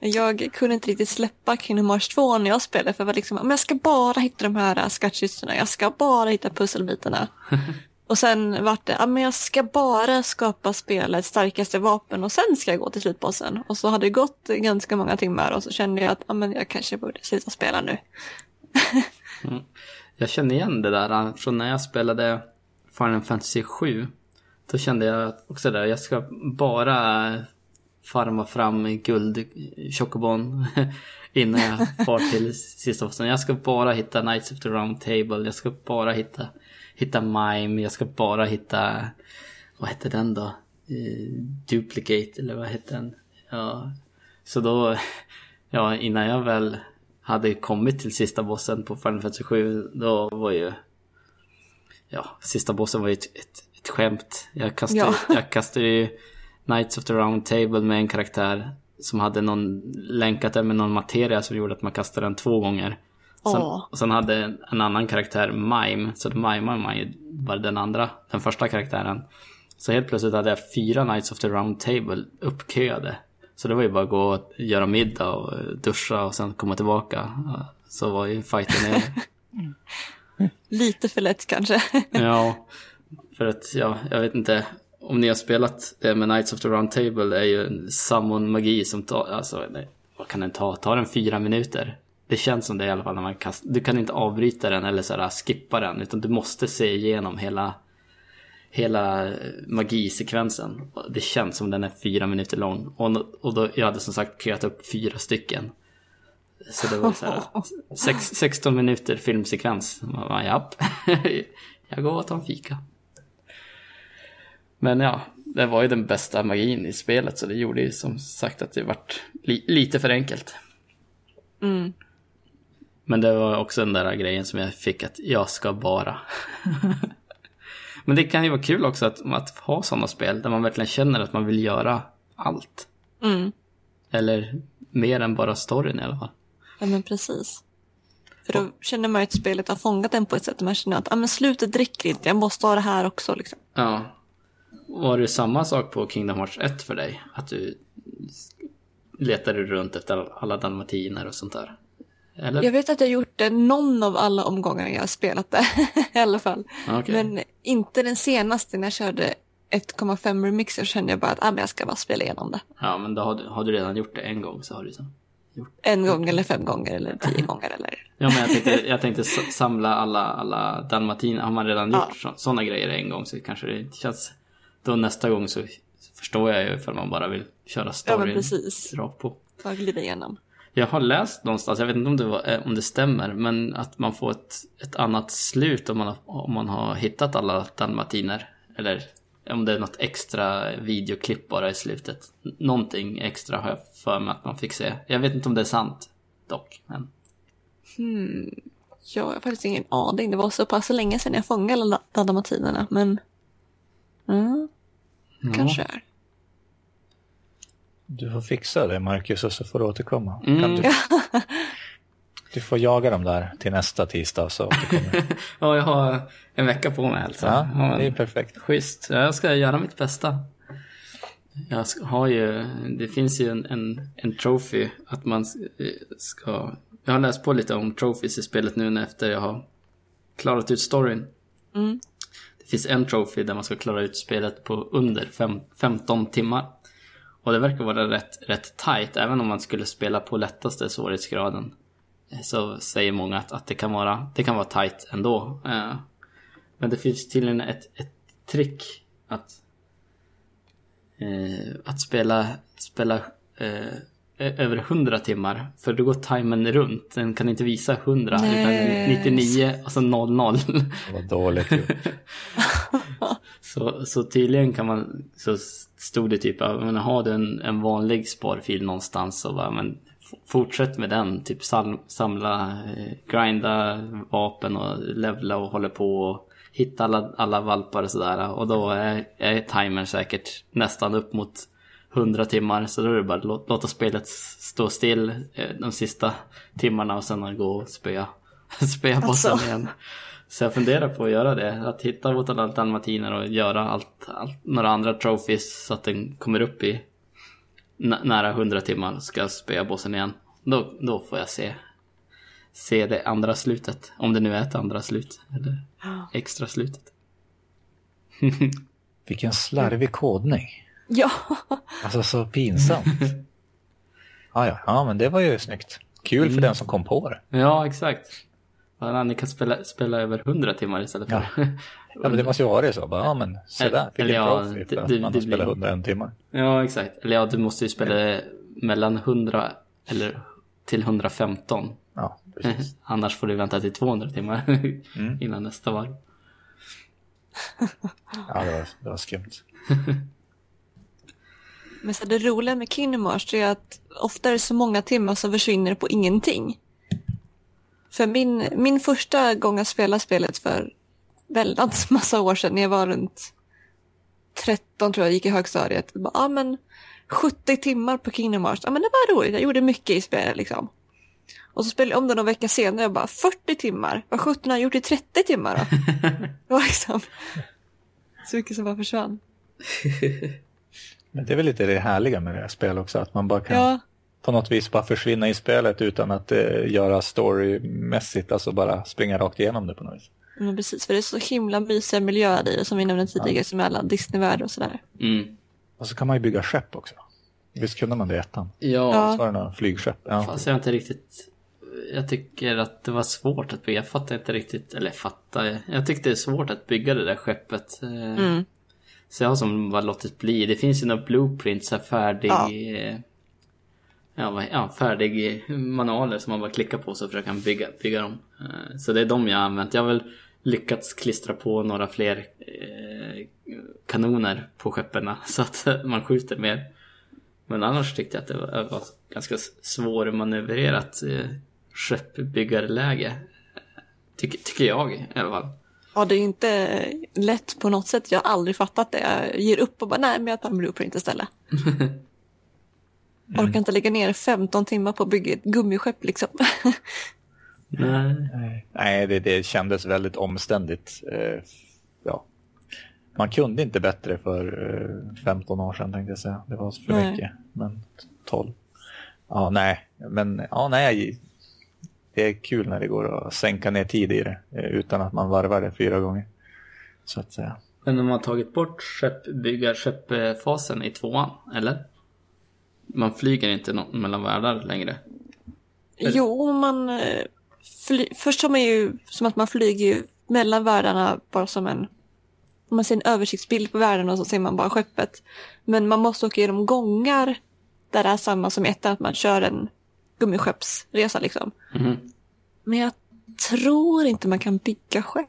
Jag kunde inte riktigt släppa Kingdom Hearts 2 när jag spelade för jag var liksom, men jag ska bara hitta de här skattkistorna, jag ska bara hitta pusselbitarna. och sen vart det, ja men jag ska bara skapa spelets starkaste vapen och sen ska jag gå till slutbossen. Och så hade det gått ganska många timmar och så kände jag att, ja men jag kanske borde sluta spela nu. Mm. Jag känner igen det där äh, från när jag spelade Final Fantasy 7. Då kände jag också där, jag ska bara äh, farma fram guld chocobon innan jag far till sista bossen. Jag ska bara hitta Knights of the Round Table, jag ska bara hitta, hitta Mime, jag ska bara hitta, vad hette den då? Eh, Duplicate eller vad hette den? Ja, så då, ja innan jag väl hade kommit till sista bossen på Final Fantasy 7 då var ju Ja, sista bossen var ju ett, ett, ett skämt. Jag kastade, Ja. jag kastade ju Knights of the Round Table med en karaktär som hade någon länkat den med någon materia som gjorde att man kastade den två gånger. Sen, och sen hade en annan karaktär Mime, så mimar man ju bara den andra, den första karaktären. Så helt plötsligt hade jag fyra Knights of the Round Table uppköade. Så det var ju bara att gå och göra middag och eh, duscha och sen komma tillbaka. Så var ju fighten över. Lite för lätt kanske. Ja, för att ja, jag vet inte om ni har spelat det med Knights of the Round Table. Det är ju en summon magi som tar, alltså vad kan den ta? Tar den fyra minuter? Det känns som det i alla fall när man kastar. Du kan inte avbryta den eller så här, skippa den utan du måste se igenom hela Hela eh, magisekvensen. Det känns som den är fyra minuter lång. Och, och då, jag hade som sagt köat upp fyra stycken. Så det var så här, sex, 16 minuter filmsekvens. Man bara, japp, jag går och tar en fika. Men ja, det var ju den bästa magin i spelet så det gjorde ju som sagt att det vart li lite för enkelt. Mm. Men det var också den där grejen som jag fick att jag ska bara. Men det kan ju vara kul också att, att ha sådana spel där man verkligen känner att man vill göra allt. Mm. Eller mer än bara storyn i alla fall. Ja men precis. För då känner man ju att spelet har fångat en på ett sätt man känner att ah, men slutet dricker inte, jag måste ha det här också. Liksom. Ja. Var det samma sak på Kingdom Hearts 1 för dig? Att du letade runt efter alla dalmatiner och sånt där? Eller? Jag vet att jag gjort det någon av alla omgångar jag har spelat det i alla fall. Okej. Men inte den senaste när jag körde 1,5 remixer kände jag bara att ah, men jag ska bara spela igenom det. Ja, men då har du, har du redan gjort det en gång så har du så. En gång eller fem gånger eller tio gånger eller... Ja, men jag tänkte, jag tänkte samla alla, alla dalmatiner. Har man redan Ja. gjort sådana grejer en gång så kanske det inte känns... Då nästa gång så förstår jag ju ifall man bara vill köra Ja storyn precis. rakt på. Bara glida igenom. Jag har läst någonstans, jag vet inte om det, var, eh, om det stämmer, men att man får ett, ett annat slut om man, har, om man har hittat alla dalmatiner. Eller om det är något extra videoklipp bara i slutet. Någonting extra har jag för mig att man fick se. Jag vet inte om det är sant dock. Men... Jag har faktiskt ingen aning. Det var så pass länge sedan jag fångade alla dalmatinerna. Men... Mm, kanske är. Du får fixa det Marcus och så får du återkomma. Mm. Kan du, du får jaga dem där till nästa tisdag så återkommer du. Ja, jag har en vecka på mig alltså. Ja, det är perfekt. Schysst. Ja, Jag ska göra mitt bästa. Jag har ju, det finns ju en, en, en trophy att man ska... Jag har läst på lite om trophies i spelet nu när efter jag har klarat ut storyn. Mm. Det finns en trophy där man ska klara ut spelet på under fem, 15 timmar. Och det verkar vara rätt, rätt tight, även om man skulle spela på lättaste svårighetsgraden. Eh, Så säger många att, att det, kan vara, det kan vara tight ändå. Eh, Men det finns tydligen ett, ett trick att, eh, att spela, spela över 100 timmar. För då går timern runt. Den kan inte visa 100 Nej. utan 99 och så 00. Det var dåligt gjort. Så, så tydligen kan man, så stod det typ, men har du en, en vanlig sparfil någonstans så bara, men fortsätt med den. Typ sam, samla, eh, grinda vapen och levla och hålla på och hitta alla, alla valpar och sådär. Och då är, är timern säkert nästan upp mot 100 timmar. Så då är det bara att lå- låta spelet stå still eh, de sista timmarna och sen gå och spöa, spöa bossen Alltså. igen. Så jag funderar på att göra det. Att hitta mot alla dalmatiner och göra allt, allt, några andra trophies så att den kommer upp i nä- nära 100 timmar. Ska spöa bossen igen. Då, då får jag se, se det andra slutet. Om det nu är ett andra slut. Eller extra slutet. Vilken slarvig kodning. Ja, Alltså så pinsamt. Ja, ja, ja, men det var ju snyggt. Kul för den som kom på det. Ja, exakt. Ja, ni kan spela, spela över 100 timmar istället för... Ja, men det måste ju vara det så. Bara, ja, men se där, fick Eller en ja, att det- man har spelat blir- 101 timmar. Ja, exakt. Eller ja, du måste ju spela mellan 100 eller till 115. Ja, precis. Annars får du vänta till 200 timmar Mm. innan nästa varv. Ja, det var, det var skumt. men så det roliga med Kingdom Hearts är att ofta är det så många timmar som försvinner på ingenting. För min, min första gång jag spelade spelet för väldigt massa år sedan, när jag var runt 13 tror jag, gick i högstadiet. Ja men 70 timmar på Kingdom Hearts, ja men det var roligt, jag gjorde mycket i spelet liksom. Och så spelade jag om det någon vecka senare och bara 40 timmar, vad 17 har jag gjort i 30 timmar då? det var liksom så mycket som bara försvann. Men det är väl lite det härliga med det här spelet också. Att man bara kan Ja, på något vis bara försvinna i spelet utan att eh, göra storymässigt. Alltså bara springa rakt igenom det på något vis. men precis, för det är så himla mysiga miljöer i det som vi nämnde tidigare, som är alla Disney-världar och sådär. Mm. Och så kan man ju bygga skepp också. Visst kunde man det i ettan? Ja, Ja. Så var det några flygskepp. Ja. fast jag inte riktigt... Jag tycker att det var svårt att bygga. Jag fattar inte riktigt, eller fattar. Jag tyckte det är svårt att bygga det där skeppet. Eh, Mm. Så jag har som bara låtit bli. Det finns ju några blueprints, här färdig... Ja. Ja, ja, färdig manualer som man bara klickar på så försöker man bygga, bygga dem. Eh, Så det är de jag har använt. Jag har väl lyckats klistra på några fler eh, kanoner på skeppen så att man skjuter mer. Men annars tyckte jag att det var, ganska svårmanövrerat eh, skeppbyggarläge. Tycker, tycker jag i alla fall. Ja, det är inte lätt på något sätt. Jag har aldrig fattat det. Jag ger upp och bara, nej, men jag tar en blueprint istället. Orkar inte lägga ner 15 timmar på att bygga ett gummiskepp liksom. Nej. Nej, det, det kändes väldigt omständigt. Eh, ja. Man kunde inte bättre för eh, 15 år sedan tänkte jag säga. Det var för Nej. mycket. Men 12. Ja, nej. Men ja, nej. Det är kul när det går att sänka ner tid i det eh, utan att man varvar det fyra gånger. Så att säga. Men de har tagit bort skeppbyggar, skeppfasen i tvåan, eller? Man flyger inte mellan världar längre. jo, man... eh, Fly... Först har man ju som att man flyger ju mellan världarna bara som en... Om man ser en översiktsbild på världen och så ser man bara skeppet. Men man måste åka genom gångar där det är samma som i ettan, att man kör en gummiskeppsresa liksom. Mhm. Men jag tror inte man kan bygga skepp.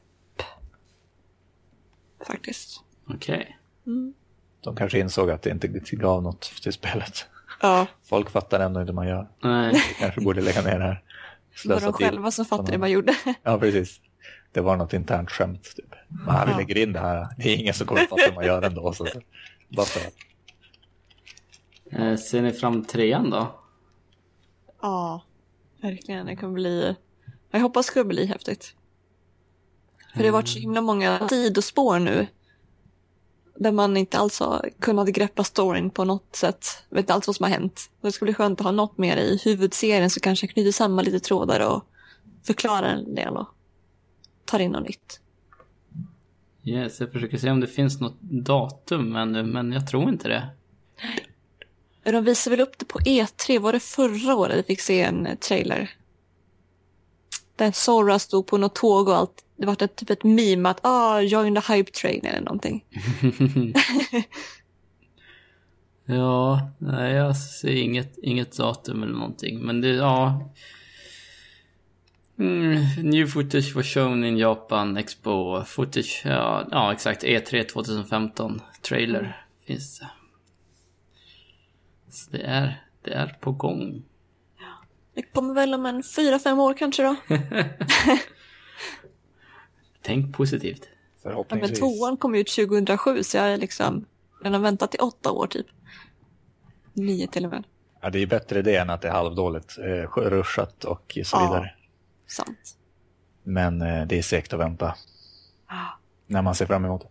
Faktiskt. Okej. De kanske insåg att det inte gav något till spelet. Ja, Folk fattar ändå inte vad man gör. Nej. Kanske borde lägga ner det här. det var de tid. själva som fattade det man gjorde. Ja, precis. Det var något internt skämt. Typ. Men vi lägger in det här. Det är ingen som kommer att fatta vad man gör ändå. Så, så. Bara för. Eh, ser ni fram trean då? Ja, verkligen. Det kommer bli... Jag hoppas det ska bli häftigt. För det har varit så himla många sidospår nu. Där man inte alls har kunnat greppa storyn på något sätt. Vet inte alls vad som har hänt. Det skulle bli skönt att ha något mer i huvudserien så kanske knyter samman lite trådar och förklarar en del och tar in något nytt. Yes, jag försöker se om det finns något datum ännu, men jag tror inte det. De visade väl upp det på E3, var det förra året vi fick se en trailer? Där Sora stod på något tåg och allt. Det var ett, typ ett meme att ah, join the hype train eller någonting. Ja, nej jag ser inget, inget datum eller någonting. Men det, ja. Mm, new footage was shown in Japan Expo. Footage, ja, ja exakt. E E3 2015 trailer finns det. Så det är, det är på gång. Det kommer väl om en fyra, fem år kanske då. Tänk positivt. Ja, men Förhoppningsvis. tvåan kom ut 2007 så jag är liksom, den har väntat i åtta år typ. Nio till och med. Ja, det är ju bättre det än att det är halvdåligt eh, ruschat och så Ja. vidare. Sant. Men eh, det är segt att vänta Ah. när man ser fram emot det.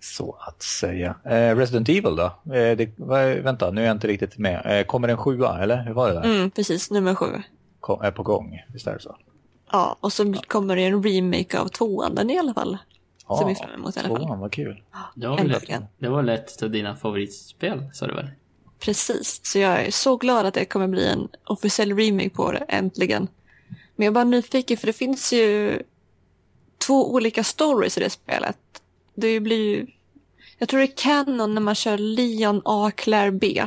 Så att säga. Eh, Resident Evil då? Eh, det, vad, vänta, nu är jag inte riktigt med. Eh, kommer en sjua, eller hur var det där? Mm, precis, nummer sju. Kom, är på gång, visst är det så? Ja, och så kommer det en remake av tvåan, den i alla fall. Ja, Ser vi fram emot i alla fall. Tvåan, vad kul. Det var, Äntligen. det var väl ett av dina favoritspel, sa du väl? Precis, så jag är så glad att det kommer bli en officiell remake på det, äntligen. Men jag är bara nyfiken för det finns ju två olika stories i det spelet. Det blir ju... Jag tror det är canon när man kör Leon A, Claire B.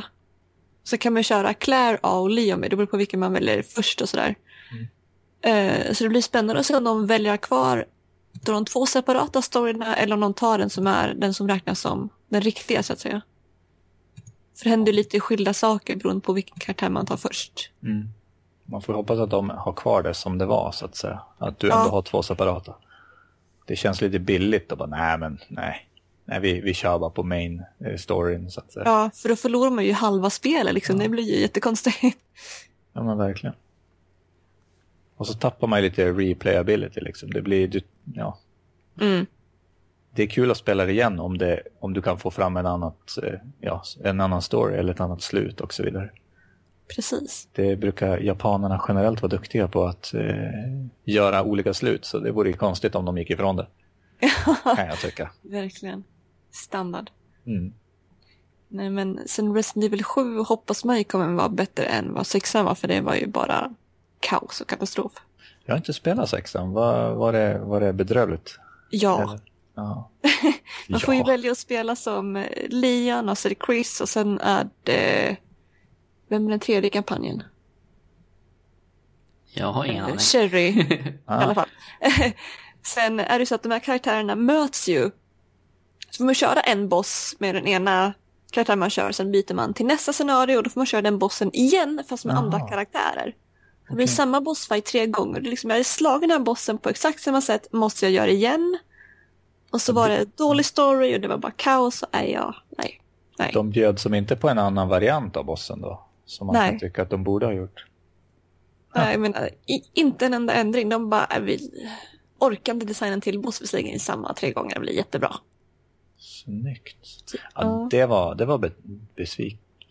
Så kan man köra Claire A och Leon B, det beror på vilken man väljer först och sådär. Eh, så det blir spännande att se om de väljer kvar de två separata storyna eller om de tar den som är den som räknas som den riktiga så att säga. För det händer lite skilda saker beroende på vilken karaktär man tar först. Mm. Man får hoppas att de har kvar det som det var, så att säga. Att du Ja. ändå har två separata. Det känns lite billigt att bara, nej men nej. Nej, vi, vi kör bara på main eh, storyn, så att säga. Ja, för då förlorar man ju halva spelet liksom. Det blir ju jättekonstigt. Ja, men verkligen. Och så tappar man lite replayability liksom. Det blir, du- ja. Mm. Det är kul att spela det igen om, det, om du kan få fram en, annat, eh, ja, en annan story eller ett annat slut och så vidare. Precis. Det brukar japanerna generellt vara duktiga på att eh, göra olika slut. Så det vore konstigt om de gick ifrån det. Kan jag tycka. Verkligen. Standard. Mm. Nej men sen Resident Evil 7 hoppas man ju kommer vara bättre än vad sexan var för det var ju bara kaos och katastrof. Jag har inte spelat sexan. Var, var, det, var det bedrövligt? Ja, Eller? Ja. man får ju Ja. välja att spela som eh, Leon och så är det Chris och sen är det... Vem är den tredje kampanjen? Jag har ingen aning. Cherry. i alla fall. Sen är det så att de här karaktärerna möts ju. Så får man köra en boss med den ena karaktären man kör, sen byter man till nästa scenario och då får man köra den bossen igen fast med Jaha. andra karaktärer. Blir Okej. samma bossfight tre gånger. Är liksom, jag är slagen den här bossen på exakt samma sätt, måste jag göra igen? Och så var det dålig story och det var bara kaos och nej, ja, nej, nej. De bjöd som inte på en annan variant av bossen då? Som man Nej. kan tycka att de borde ha gjort. nej jag menar, i, inte en enda ändring. De bara, äh, vi orkar inte designa till boss, vi slänger in samma tre gånger, det blir jättebra. Snyggt. Ja, det var, det var be,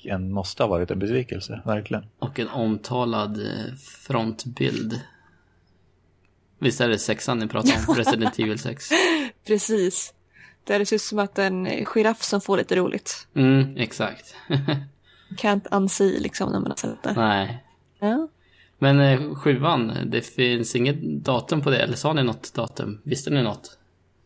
besviken, måste ha varit en besvikelse, verkligen. Och en omtalad eh, frontbild. Visst är det sexan ni pratar om? Resident Evil 6. Precis. Det ser ut som att en eh, giraff som får lite roligt. Mm, exakt. Can't unsee liksom när man har sett det. Nej. Ja. Men eh, sjuan, det finns inget datum på det, eller sa ni något datum? Visste ni något?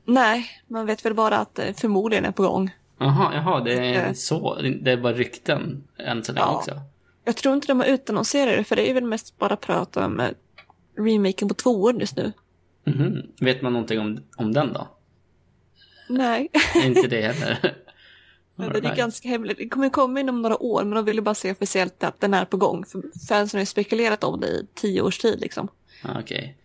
Nej, man vet väl bara att det förmodligen är på gång. Jaha, jaha, det är så. Det är bara rykten än så länge Ja. också. Jag tror inte de har utannonserat det, för det är väl mest bara prat om eh, remaken på tvåan just nu. Mhm. Vet man någonting om, om den då? Nej, inte det heller. men det är ganska hemligt. Det kommer komma inom några år, men de vill ju bara se officiellt att den är på gång. För fansen har ju spekulerat om det i tio års tid liksom. Ah, Okej.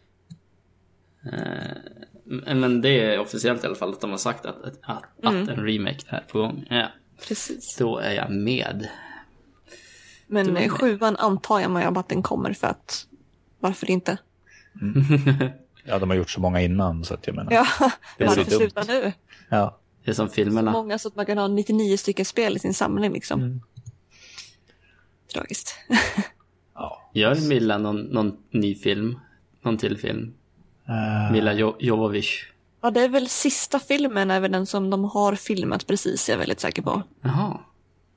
Eh, men det är officiellt i alla fall att de har sagt att, att, att, Mm. att en remake är på gång. Ja, Precis. då är jag med. Men det. sjuan antar jag mig att den kommer för att varför inte? Ja, de har gjort så många innan, så att jag menar. Ja, Det är så varför dumt. sluta nu? Ja. Det är som filmerna. Många så att man kan ha 99 stycken spel i sin samling liksom. Mm. Tragiskt. ja. Gör Milla någon, någon ny film? Någon till film? Eh, Milla jo- Jovovich. ja, det är väl sista filmen är väl den som de har filmat precis, jag är väldigt säker på. Jaha.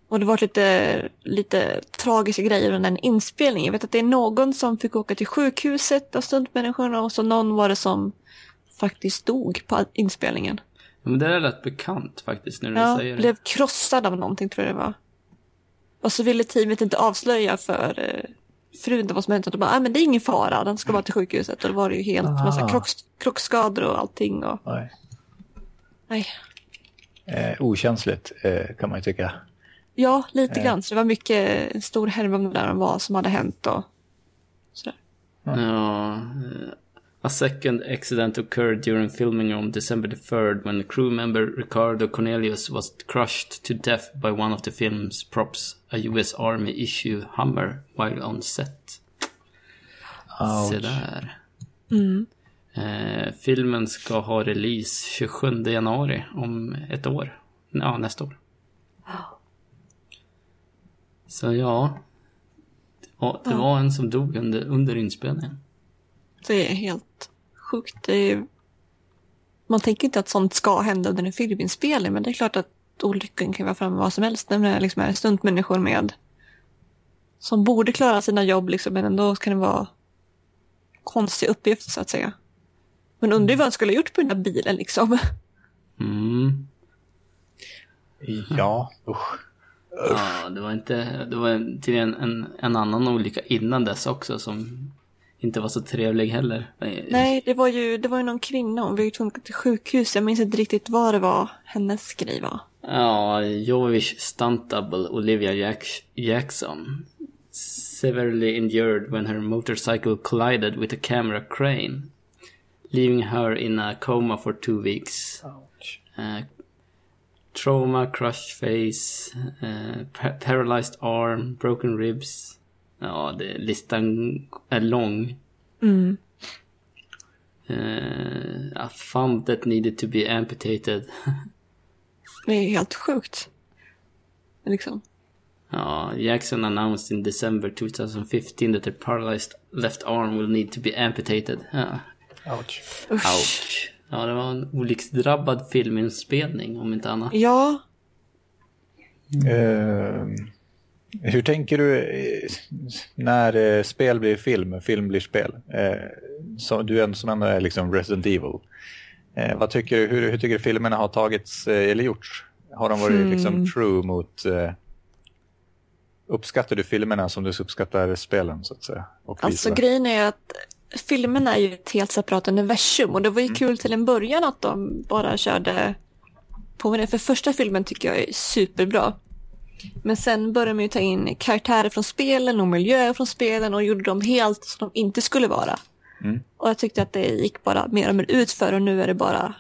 Och det var lite, lite tragiska grejer under den inspelningen. Jag vet att det är någon som fick åka till sjukhuset av stuntmänniskorna och så någon var det som faktiskt dog på inspelningen. Men det är rätt bekant faktiskt när du Ja, säger det. blev krossad av någonting tror jag det var. Och så ville teamet inte avslöja för eh, frun vad som hänt. Och de bara, nej men det är ingen fara, den ska bara till sjukhuset. Och då var det ju helt Ah. massa krock, krockskador och allting. Och, Nej. nej. Eh, okänsligt eh, kan man ju tycka. Ja, lite grann. Så det var mycket en stor härva om det där om vad som hade hänt och sådär. Ja, eh, a second accident occurred during filming on December the 3rd when crew member Ricardo Cornelius was crushed to death by one of the film's props, a US Army issue Hummer, while on set. Se Ouch. där. Mm. Eh, filmen ska ha release 27 januari om ett år. Ja, nästa år. Så ja. ja det var en som dog under, under inspelningen. Det är helt sjukt. Det är... Man tänker inte att sånt ska hända under en filminspelning, men det är klart att olyckan kan vara framme vad som helst. När det liksom är stuntmänniskor med som borde klara sina jobb, liksom, men ändå kan det vara konstig uppgift så att säga. Men undrar ju vad han skulle ha gjort på den där bilen liksom. Mm. Ja, usch. Ja, det var inte... Det var tydligen en, en annan olycka innan dess också som inte var så trevlig heller. Nej, det var ju, det var ju någon kvinna, hon ju tvungen till sjukhus. Jag minns inte riktigt vad det var hennes grej var. Ja, Jovish stunt double Olivia Jack- Jackson severely injured when her motorcycle collided with a camera crane, leaving her in a coma for two weeks. Ouch. Uh, trauma, crushed face, uh, pa- paralyzed arm, broken ribs. Ja, det, listan är lång. Mm. Uh, a thumb that needed to be amputated. Det är helt sjukt. Liksom. Ja, Jackson announced in December 2015 that her paralyzed left arm will need to be amputated. Ja. Ouch. Usch. Ouch. Ja, det var en olycksdrabbad filminspelning om inte annat. Ja, Eh, hur tänker du eh, när eh, spel blir film, film blir spel? Eh, du är en som är liksom Resident Evil. Vad tycker du, hur, hur tycker du filmerna har tagits eller gjorts? Har de varit liksom true mot... Uppskattar du filmerna som du uppskattar spelen så att säga? Och alltså grejen är att filmerna är ju ett helt separat universum och det var ju kul till en början att de bara körde på med det. För första filmen tycker jag är superbra. Men sen började man ju ta in karaktärer från spelen och miljöer från spelen och gjorde dem helt som de inte skulle vara. Mm. Och jag tyckte att det gick bara mer och mer ut för och nu är det bara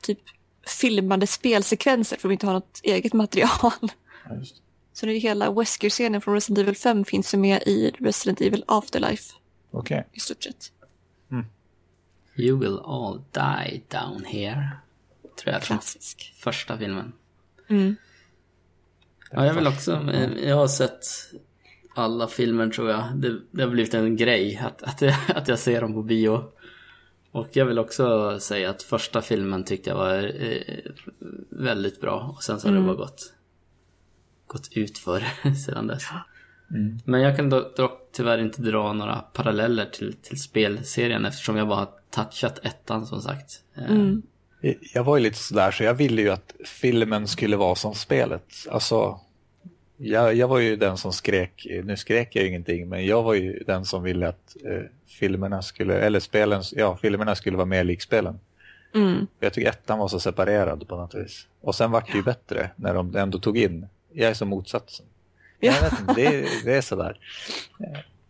typ filmade spelsekvenser för de inte har något eget material. Ja. Så det är hela Wesker-scenen från Resident Evil 5 finns ju med i Resident Evil Afterlife Okej. i stort sett. You will all die down here. Tror jag från Klassisk. första filmen. Mm. Ja, jag vill också. Jag har sett alla filmer tror jag. Det, det har blivit en grej att, att, jag, att jag ser dem på bio. Och jag vill också säga att första filmen tyckte jag var eh, väldigt bra. Och sen så har det bara gått, gått ut för sedan dess. Men jag kan dock, dock tyvärr inte dra några paralleller till, till spelserien eftersom jag bara har touchat ettan som sagt. Eh, Jag var ju lite sådär så jag ville ju att filmen skulle vara som spelet. Alltså, jag, jag var ju den som skrek, nu skrek jag ingenting, men jag var ju den som ville att eh, filmerna skulle, eller spelen, ja, filmerna skulle vara mer lik spelen. Mm. Jag tycker ettan var så separerad på något vis. Och sen vart det ju bättre när de ändå tog in, jag är som motsatsen. Ja. Jag vet inte, det, är- det är sådär.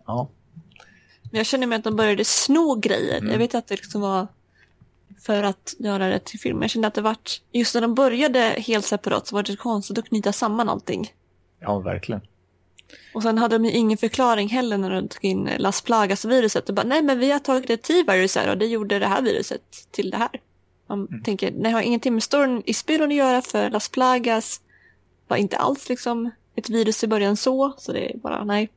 Ja, Men jag känner mig att de började sno grejer. Jag vet att det liksom var för att göra det till film. Jag kände att det vart, just när de började helt separat så var det konstigt att knyta samman allting. Ja verkligen. Och sen hade de ju ingen förklaring heller när de tog in Las Plagas-viruset. Och bara, nej men vi har tagit ett T-virus här och det gjorde det här viruset till det här. Man tänker, det har ingenting med storyn i spelen att göra för Las Plagas var inte alls liksom ett virus i början så. Så det är bara, nej.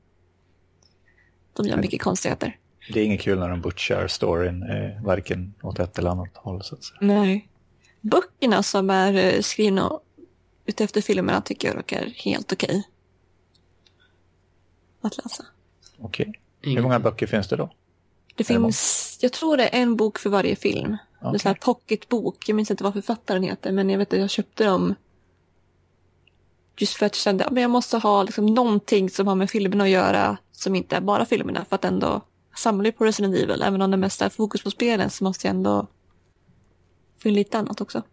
De gör mycket konstigheter. Det är inget kul när de butchar storyn, eh, varken åt ett eller annat håll. Så att säga. Nej. Böckerna som är eh, skrivna utefter filmerna tycker jag dock är helt okej. Att läsa. Okej. Hur Ingenting. många böcker finns det då? Det finns, jag tror det är en bok för varje film. Det är så här pocketbok. Jag minns inte vad författaren heter, men jag vet att jag köpte dem just för att jag kände att jag måste ha liksom någonting som har med filmerna att göra som inte är bara filmerna för att ändå samla på Resident Evil. Även om det mesta är fokus på spelen så måste jag ändå få in lite annat också.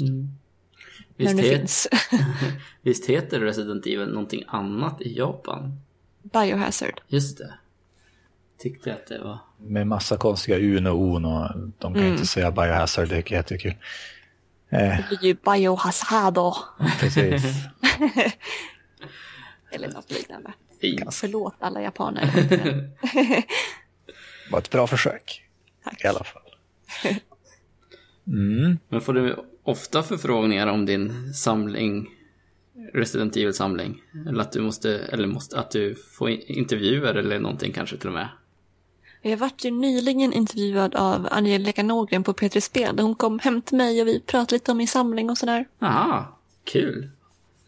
Mm. När Visst, det het, finns. visst heter Resident Evil någonting annat i Japan? Biohazard. Just det. Tyckte att det var... Med massa konstiga un och on och de kan inte säga biohazard, det är jättekul. Eh, Det blir ju Biohazard. precis. Eller något liknande. Fint. Förlåt alla japaner. var ett bra försök. Tack. I alla fall. Mm. Men får du ofta förfrågningar om din samling, Resident Evil-samling? Eller att du måste, eller måste, att du får in- intervjuer eller någonting kanske till och med? Jag vart ju nyligen intervjuad av Angelica Norgren på P3 Spel. Hon kom hem till mig och vi pratade lite om min samling och sådär. Aha, kul.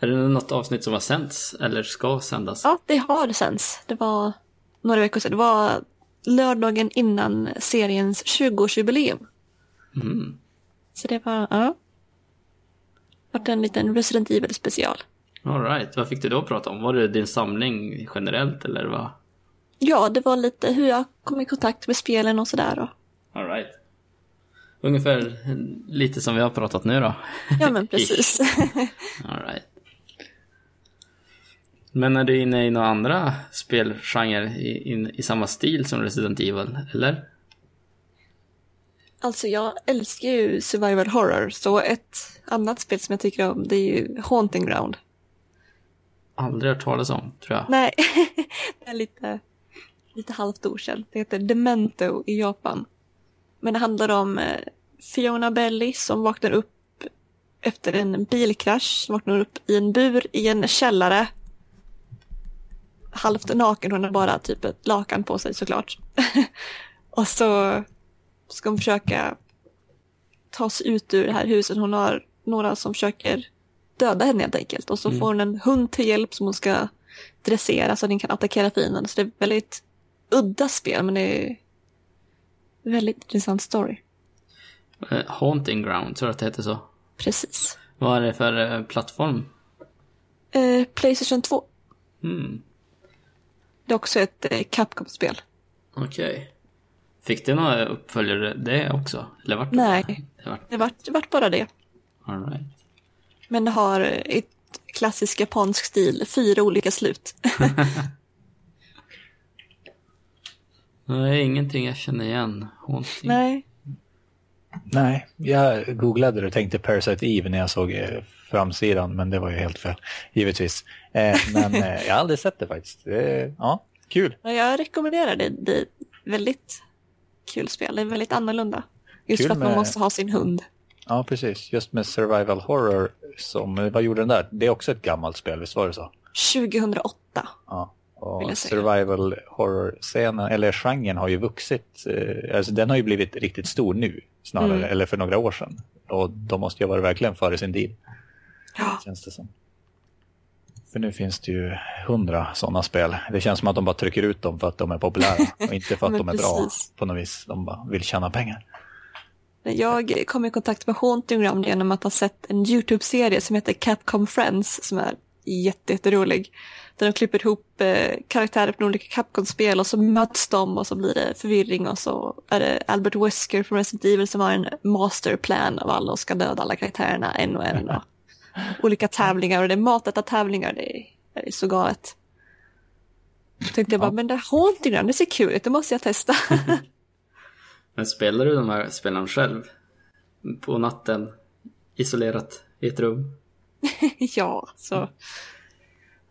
Är det något avsnitt som har sänts eller ska sändas? Ja, det har sänds. Det var några veckor sedan. Det var lördagen innan seriens 20-årsjubileum. Mm. Så det var, ja. Vart en liten Resident Evil special. All right. vad fick du då prata om? Var det din samling generellt eller vad? Ja, det var lite hur jag kom i kontakt med spelen och sådär. Och... All right. Ungefär lite som vi har pratat nu då. Ja, men precis. All right. Men är du inne i några andra spelgenrer i, in, i samma stil som Resident Evil, eller? Alltså, jag älskar ju survival horror. Så ett annat spel som jag tycker om, det är ju Haunting Ground. Aldrig hört talas om, tror jag. Nej, det är lite, lite halvt okänt. Det heter Demento i Japan. Men det handlar om eh, Fiona Belli som vaknar upp efter en bilkrasch. Vaknar upp i en bur i en källare. Halvt naken, hon har bara typ ett lakan på sig såklart. Och så ska hon försöka ta sig ut ur det här huset. Hon har några som försöker döda henne helt enkelt. Och så får hon en hund till hjälp som hon ska dressera så den kan attackera fienden. Så det är ett väldigt udda spel men det är en väldigt intressant story. Eh, Haunting Ground, tror jag att det heter så. Precis. Vad är det för eh, plattform? Eh, Playstation 2. Hmm, Det är också ett Capcom-spel. okej. Fick det några uppföljare det också? Eller vart Nej. Det vart... Det vart, det vart bara det. All right. Men det har ett klassisk japansk stil, fyra olika slut. Nej, ingenting jag känner igen. Haunting. Nej. Nej, jag googlade det och tänkte Parasite Eve när jag såg eh, framsidan, men det var ju helt fel, givetvis. Eh, men eh, jag har aldrig sett det faktiskt. Ja, kul. Ja, Jag rekommenderar det. Det väldigt kul spel. Det är väldigt annorlunda. Just Kul för att man med- måste ha sin hund. Ja, precis. Just med survival horror, som, vad gjorde den där? Det är också ett gammalt spel, visst var det så? 2008. Ja. Och survival horror-scenen, eller genren har ju vuxit. Eh, alltså den har ju blivit riktigt stor nu, snarare, Mm. eller för några år sedan. Och de måste ju varit verkligen före sin tid, Ja. känns det som. För nu finns det ju hundra sådana spel. Det känns som att de bara trycker ut dem för att de är populära och inte för att de är bra på något vis. De bara vill tjäna pengar. Jag kom i kontakt med Haunting genom att ha sett en YouTube-serie som heter Capcom Friends som är jätte- jätterolig. Där de klipper ihop eh, karaktärer från olika Capcom-spel och så möts de och så blir det förvirring och så är det Albert Wesker från Resident Evil som har en masterplan av alla och ska döda alla karaktärerna en och en. Och olika tävlingar och det är matätartävlingar, det är, det är så galet. Då tänkte jag bara, men det här Haunting Ground, det ser kul ut, det måste jag testa. Men spelar du de här spelen själv? På natten? Isolerat i ett rum? ja, så.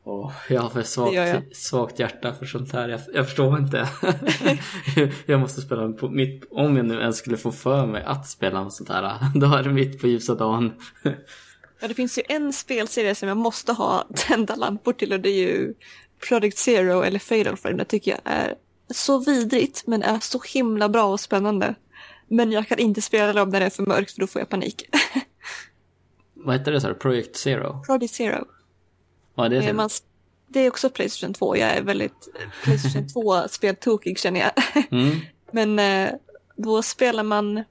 Åh, jag har för gör jag. svagt, svagt hjärta för sånt här. Jag, jag förstår inte. jag måste spela på mitt... Om jag nu ens skulle få för mig att spela något sånt här, då är det mitt på ljusa dagen. Ja, det finns ju en spelserie som jag måste ha tända lampor till och det är ju Project Zero eller Fatal Frame. Det tycker jag är så vidrigt men är så himla bra och spännande. Men jag kan inte spela dem när det är för mörkt för då får jag panik. Vad heter det så här? Project Zero? Project Zero. Är det är, man, det är också Playstation 2. Jag är väldigt Playstation 2-speltokig känner jag. Mm. Men eh, då spelar man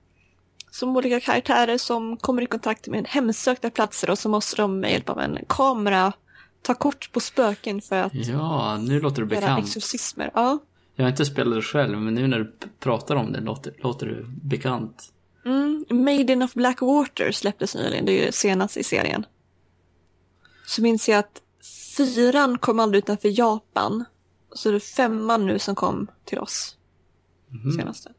som olika karaktärer som kommer i kontakt med hemsökta platser och så måste de med hjälp av en kamera ta kort på spöken för att Ja, nu låter det göra bekant. exorcismer. Ja. Jag har inte spelat det själv, men nu när du pratar om det låter, låter det bekant. Mm, Maiden of Blackwater släpptes nyligen, det är ju senast i serien. Så minns jag att fyran kom aldrig utanför Japan. Så det är femman nu som kom till oss. Senaste.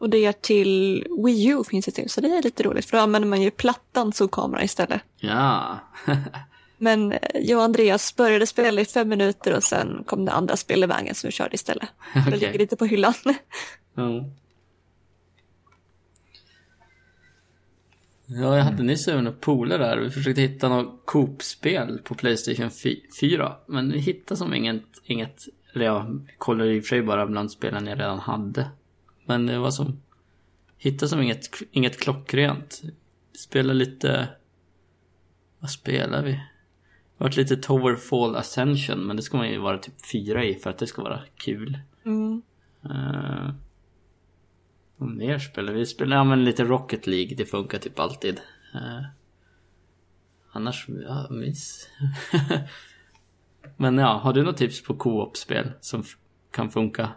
Och det är till Wii U finns det till, så det är lite roligt för då använder man ju plattan som kamera istället. Ja. Men eh, jag och Andreas började spela i fem minuter och sen kom det andra spel i vägen som vi körde istället. Det Okej. ligger lite på hyllan. Ja. Ja, jag hade nyss även en polare där. Vi försökte hitta något Coop-spel på Playstation 4. Men vi hittade som inget, inget eller jag kollade i och för sig bara bland spelen jag redan hade. Men det var som, hittade som inget, inget klockrent. Spelade lite, vad spelar vi? Det varit lite Towerfall Ascension, men det ska man ju vara typ fyra i för att det ska vara kul. Mm. Uh, vad mer spelar vi? Spelar ja, men lite Rocket League, det funkar typ alltid. Eh, annars, ja, minns. men ja, har du något tips på co-op-spel som kan funka?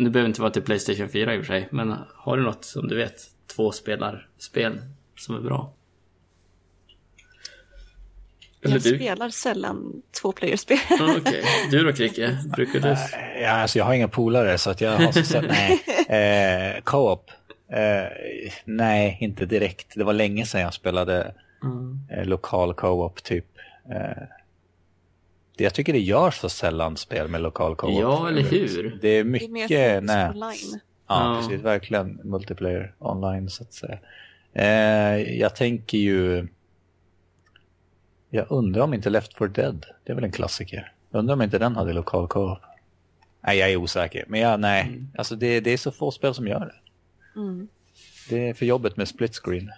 Nu behöver inte vara till Playstation 4 i och för sig, men har du något som du vet, två spelarspel som är bra? Eller Jag du? spelar sällan tvåplayerspel. Ja, Okej, du då Kricke? Brukar du? Ja, alltså jag har inga polare så att jag har så sett, nej. Eh, Co-op? Eh, nej, inte direkt. Det var länge sedan jag spelade Mm. eh, lokal co-op typ. Det, jag tycker det görs så sällan spel med lokal co-op. Ja, eller hur? Det är Det är mycket, nej. online. Ja, Ja. precis. Verkligen multiplayer online så att säga. Eh, jag tänker ju... Jag undrar om inte Left 4 Dead, det är väl en klassiker. Undrar om inte den hade lokal co-op. Nej, jag är osäker. Men ja, nej. Alltså det, det är så få spel som gör det. Mm. Det är för jobbet med split screen.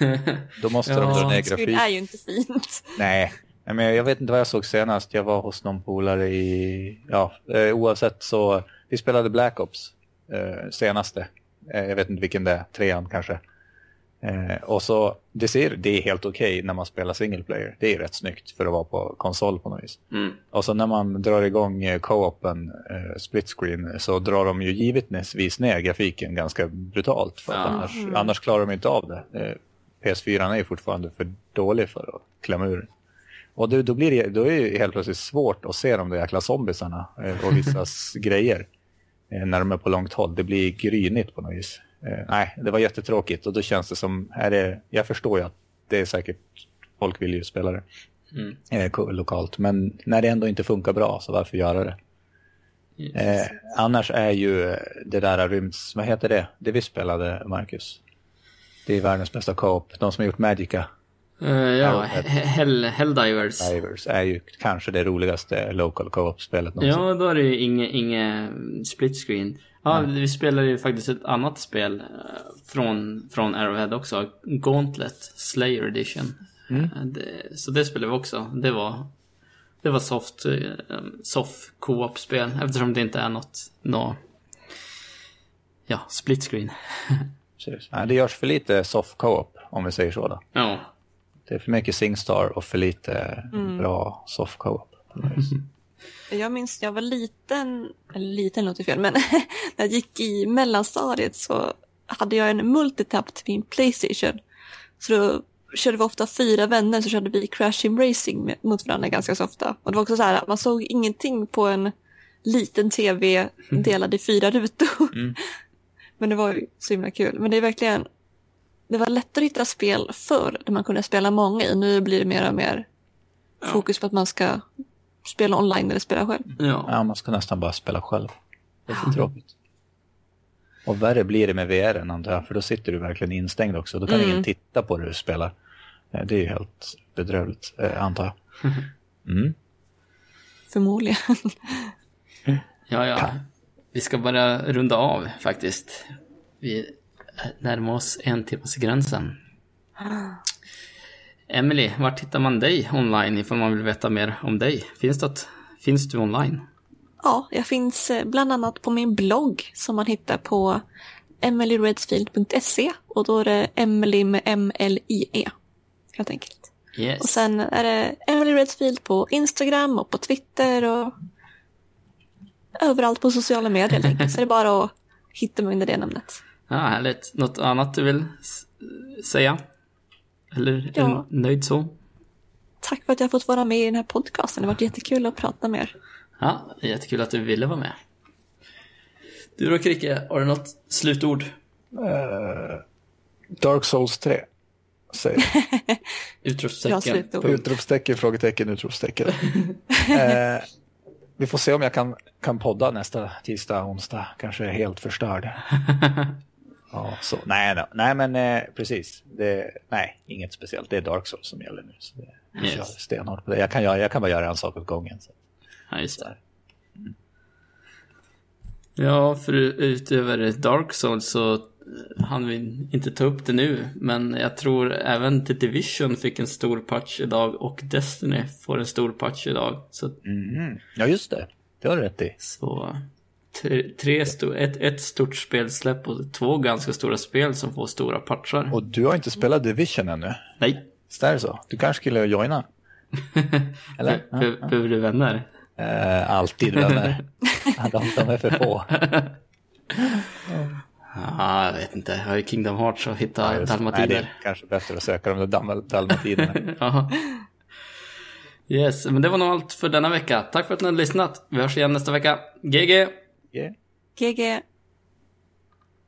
Då måste Ja. de dra ner Screen grafik. är ju inte fint. Nej, men jag vet inte vad jag såg senast. Jag var hos någon polare i... Ja, eh, oavsett så... Vi spelade Black Ops eh, senaste. Eh, jag vet inte vilken det är. Trean kanske. Eh, och så, det ser, det är helt okej när man spelar single player. Det är rätt snyggt för att vara på konsol på något vis. Mm. Och så när man drar igång eh, co-open, eh, split screen, så drar de ju givetvis ner grafiken ganska brutalt. För Ja. annars, annars klarar de inte av det. Eh, PS4 är fortfarande för dålig för att klämma ur. Och då, då, blir det, då är det helt plötsligt svårt att se de där jäkla zombisarna eh, och vissas grejer eh, när de är på långt håll. Det blir grynigt på något vis. Eh, nej, det var jättetråkigt och då känns det som, är det, jag förstår ju att det är säkert, folk vill ju spela det Mm. lokalt. Men när det ändå inte funkar bra, så varför göra det? Eh, annars är ju det där rymds, vad heter det? Det vi spelade, Marcus. Det är världens bästa co-op. De som har gjort Magica Eh, ja, Hell, Helldivers. Divers är ju kanske det roligaste local co-op-spelet någonsin. Ja, då är det ju inget inge split screen. Ja, vi spelade ju faktiskt ett annat spel eh, från, från Arrowhead också. Gauntlet Slayer Edition. Eh, Det, så det spelade vi också. Det var, det var soft, soft co-op-spel eftersom det inte är något, nå ja, split screen. Precis. Nej, det görs för lite soft co-op, om vi säger så. Då. ja. Det är för mycket Singstar och för lite bra soft co-op. Jag minns när jag var liten, eller liten låter fel, men när jag gick i mellanstadiet så hade jag en multitap till min Playstation. Så då körde vi ofta fyra vänner så körde vi Crash Sim Racing mot varandra ganska så ofta. Och det var också så här att man såg ingenting på en liten tv delad i fyra rutor. Men det var ju så himla kul. Men det är verkligen, det var lättare att hitta spel förr där man kunde spela många i. Nu blir det mer och mer fokus på att man ska spela online eller spela själv. ja. Ja, man ska nästan bara spela själv. Det är så tråkigt. Och värre blir det med VR antar jag, för då sitter du verkligen instängd också. Då kan ingen titta på det du spelar. Eh, Det är ju helt bedrövligt, eh, antar jag. Mm. Förmodligen. Ja, ja. Vi ska bara runda av faktiskt. Vi närmar oss en timmas gränsen. Emily, vart hittar man dig online ifall man vill veta mer om dig? Finns, det att, finns du online? Ja, jag finns eh, bland annat på min blogg som man hittar på emilyredsfield.se och då är det Emily med M-L-I-E. Helt enkelt. Yes. Och sen är det Emily Redsfield på Instagram och på Twitter och överallt på sociala medier helt enkelt. Så det är bara att hitta mig under det namnet. Ja, härligt. Något annat du vill säga? Eller är Ja. du nöjd så? Tack för att jag har fått vara med i den här podcasten. Det har varit jättekul att prata med er. Ja, jättekul att du ville vara med. Du då Kricke, har du något slutord? Dark Souls 3. Säger. Utropstecken. Utropstecken, frågetecken, utropstecken. eh, vi får se om jag kan, kan podda nästa tisdag, onsdag. Kanske är helt förstörd. ja, så. Nej, nej, nej, men eh, precis. Det, nej, inget speciellt. Det är Dark Souls som gäller nu. Så det, jag Yes. kör stenhårt på det. Jag kan, göra, jag kan bara göra en sak åt gången. Så. Ja, just det. Ja, för utöver Dark Souls så hann vi inte ta upp det nu, men jag tror även The Division fick en stor patch idag och Destiny får en stor patch idag. Så, Mhm. Ja, just det. Det har du rätt i. så tre, sto- ett, ett stort spelsläpp och två ganska stora spel som får stora patchar. Och du har inte spelat Division ännu. Nej, Visst är det så? Du kanske skulle joina? Eller? be- be- behöver du vänner? Eh, alltid vänner. Ja, de, de är för få. Ja, jag vet inte. Jag har ju Kingdom Hearts och hitta Nej, det dalmatiner. är kanske bättre att söka de där dal- dalmatinerna. Ja. Yes, men det var nog allt för denna vecka. Tack för att ni har lyssnat. Vi hörs igen nästa vecka. GG! Yeah. GG!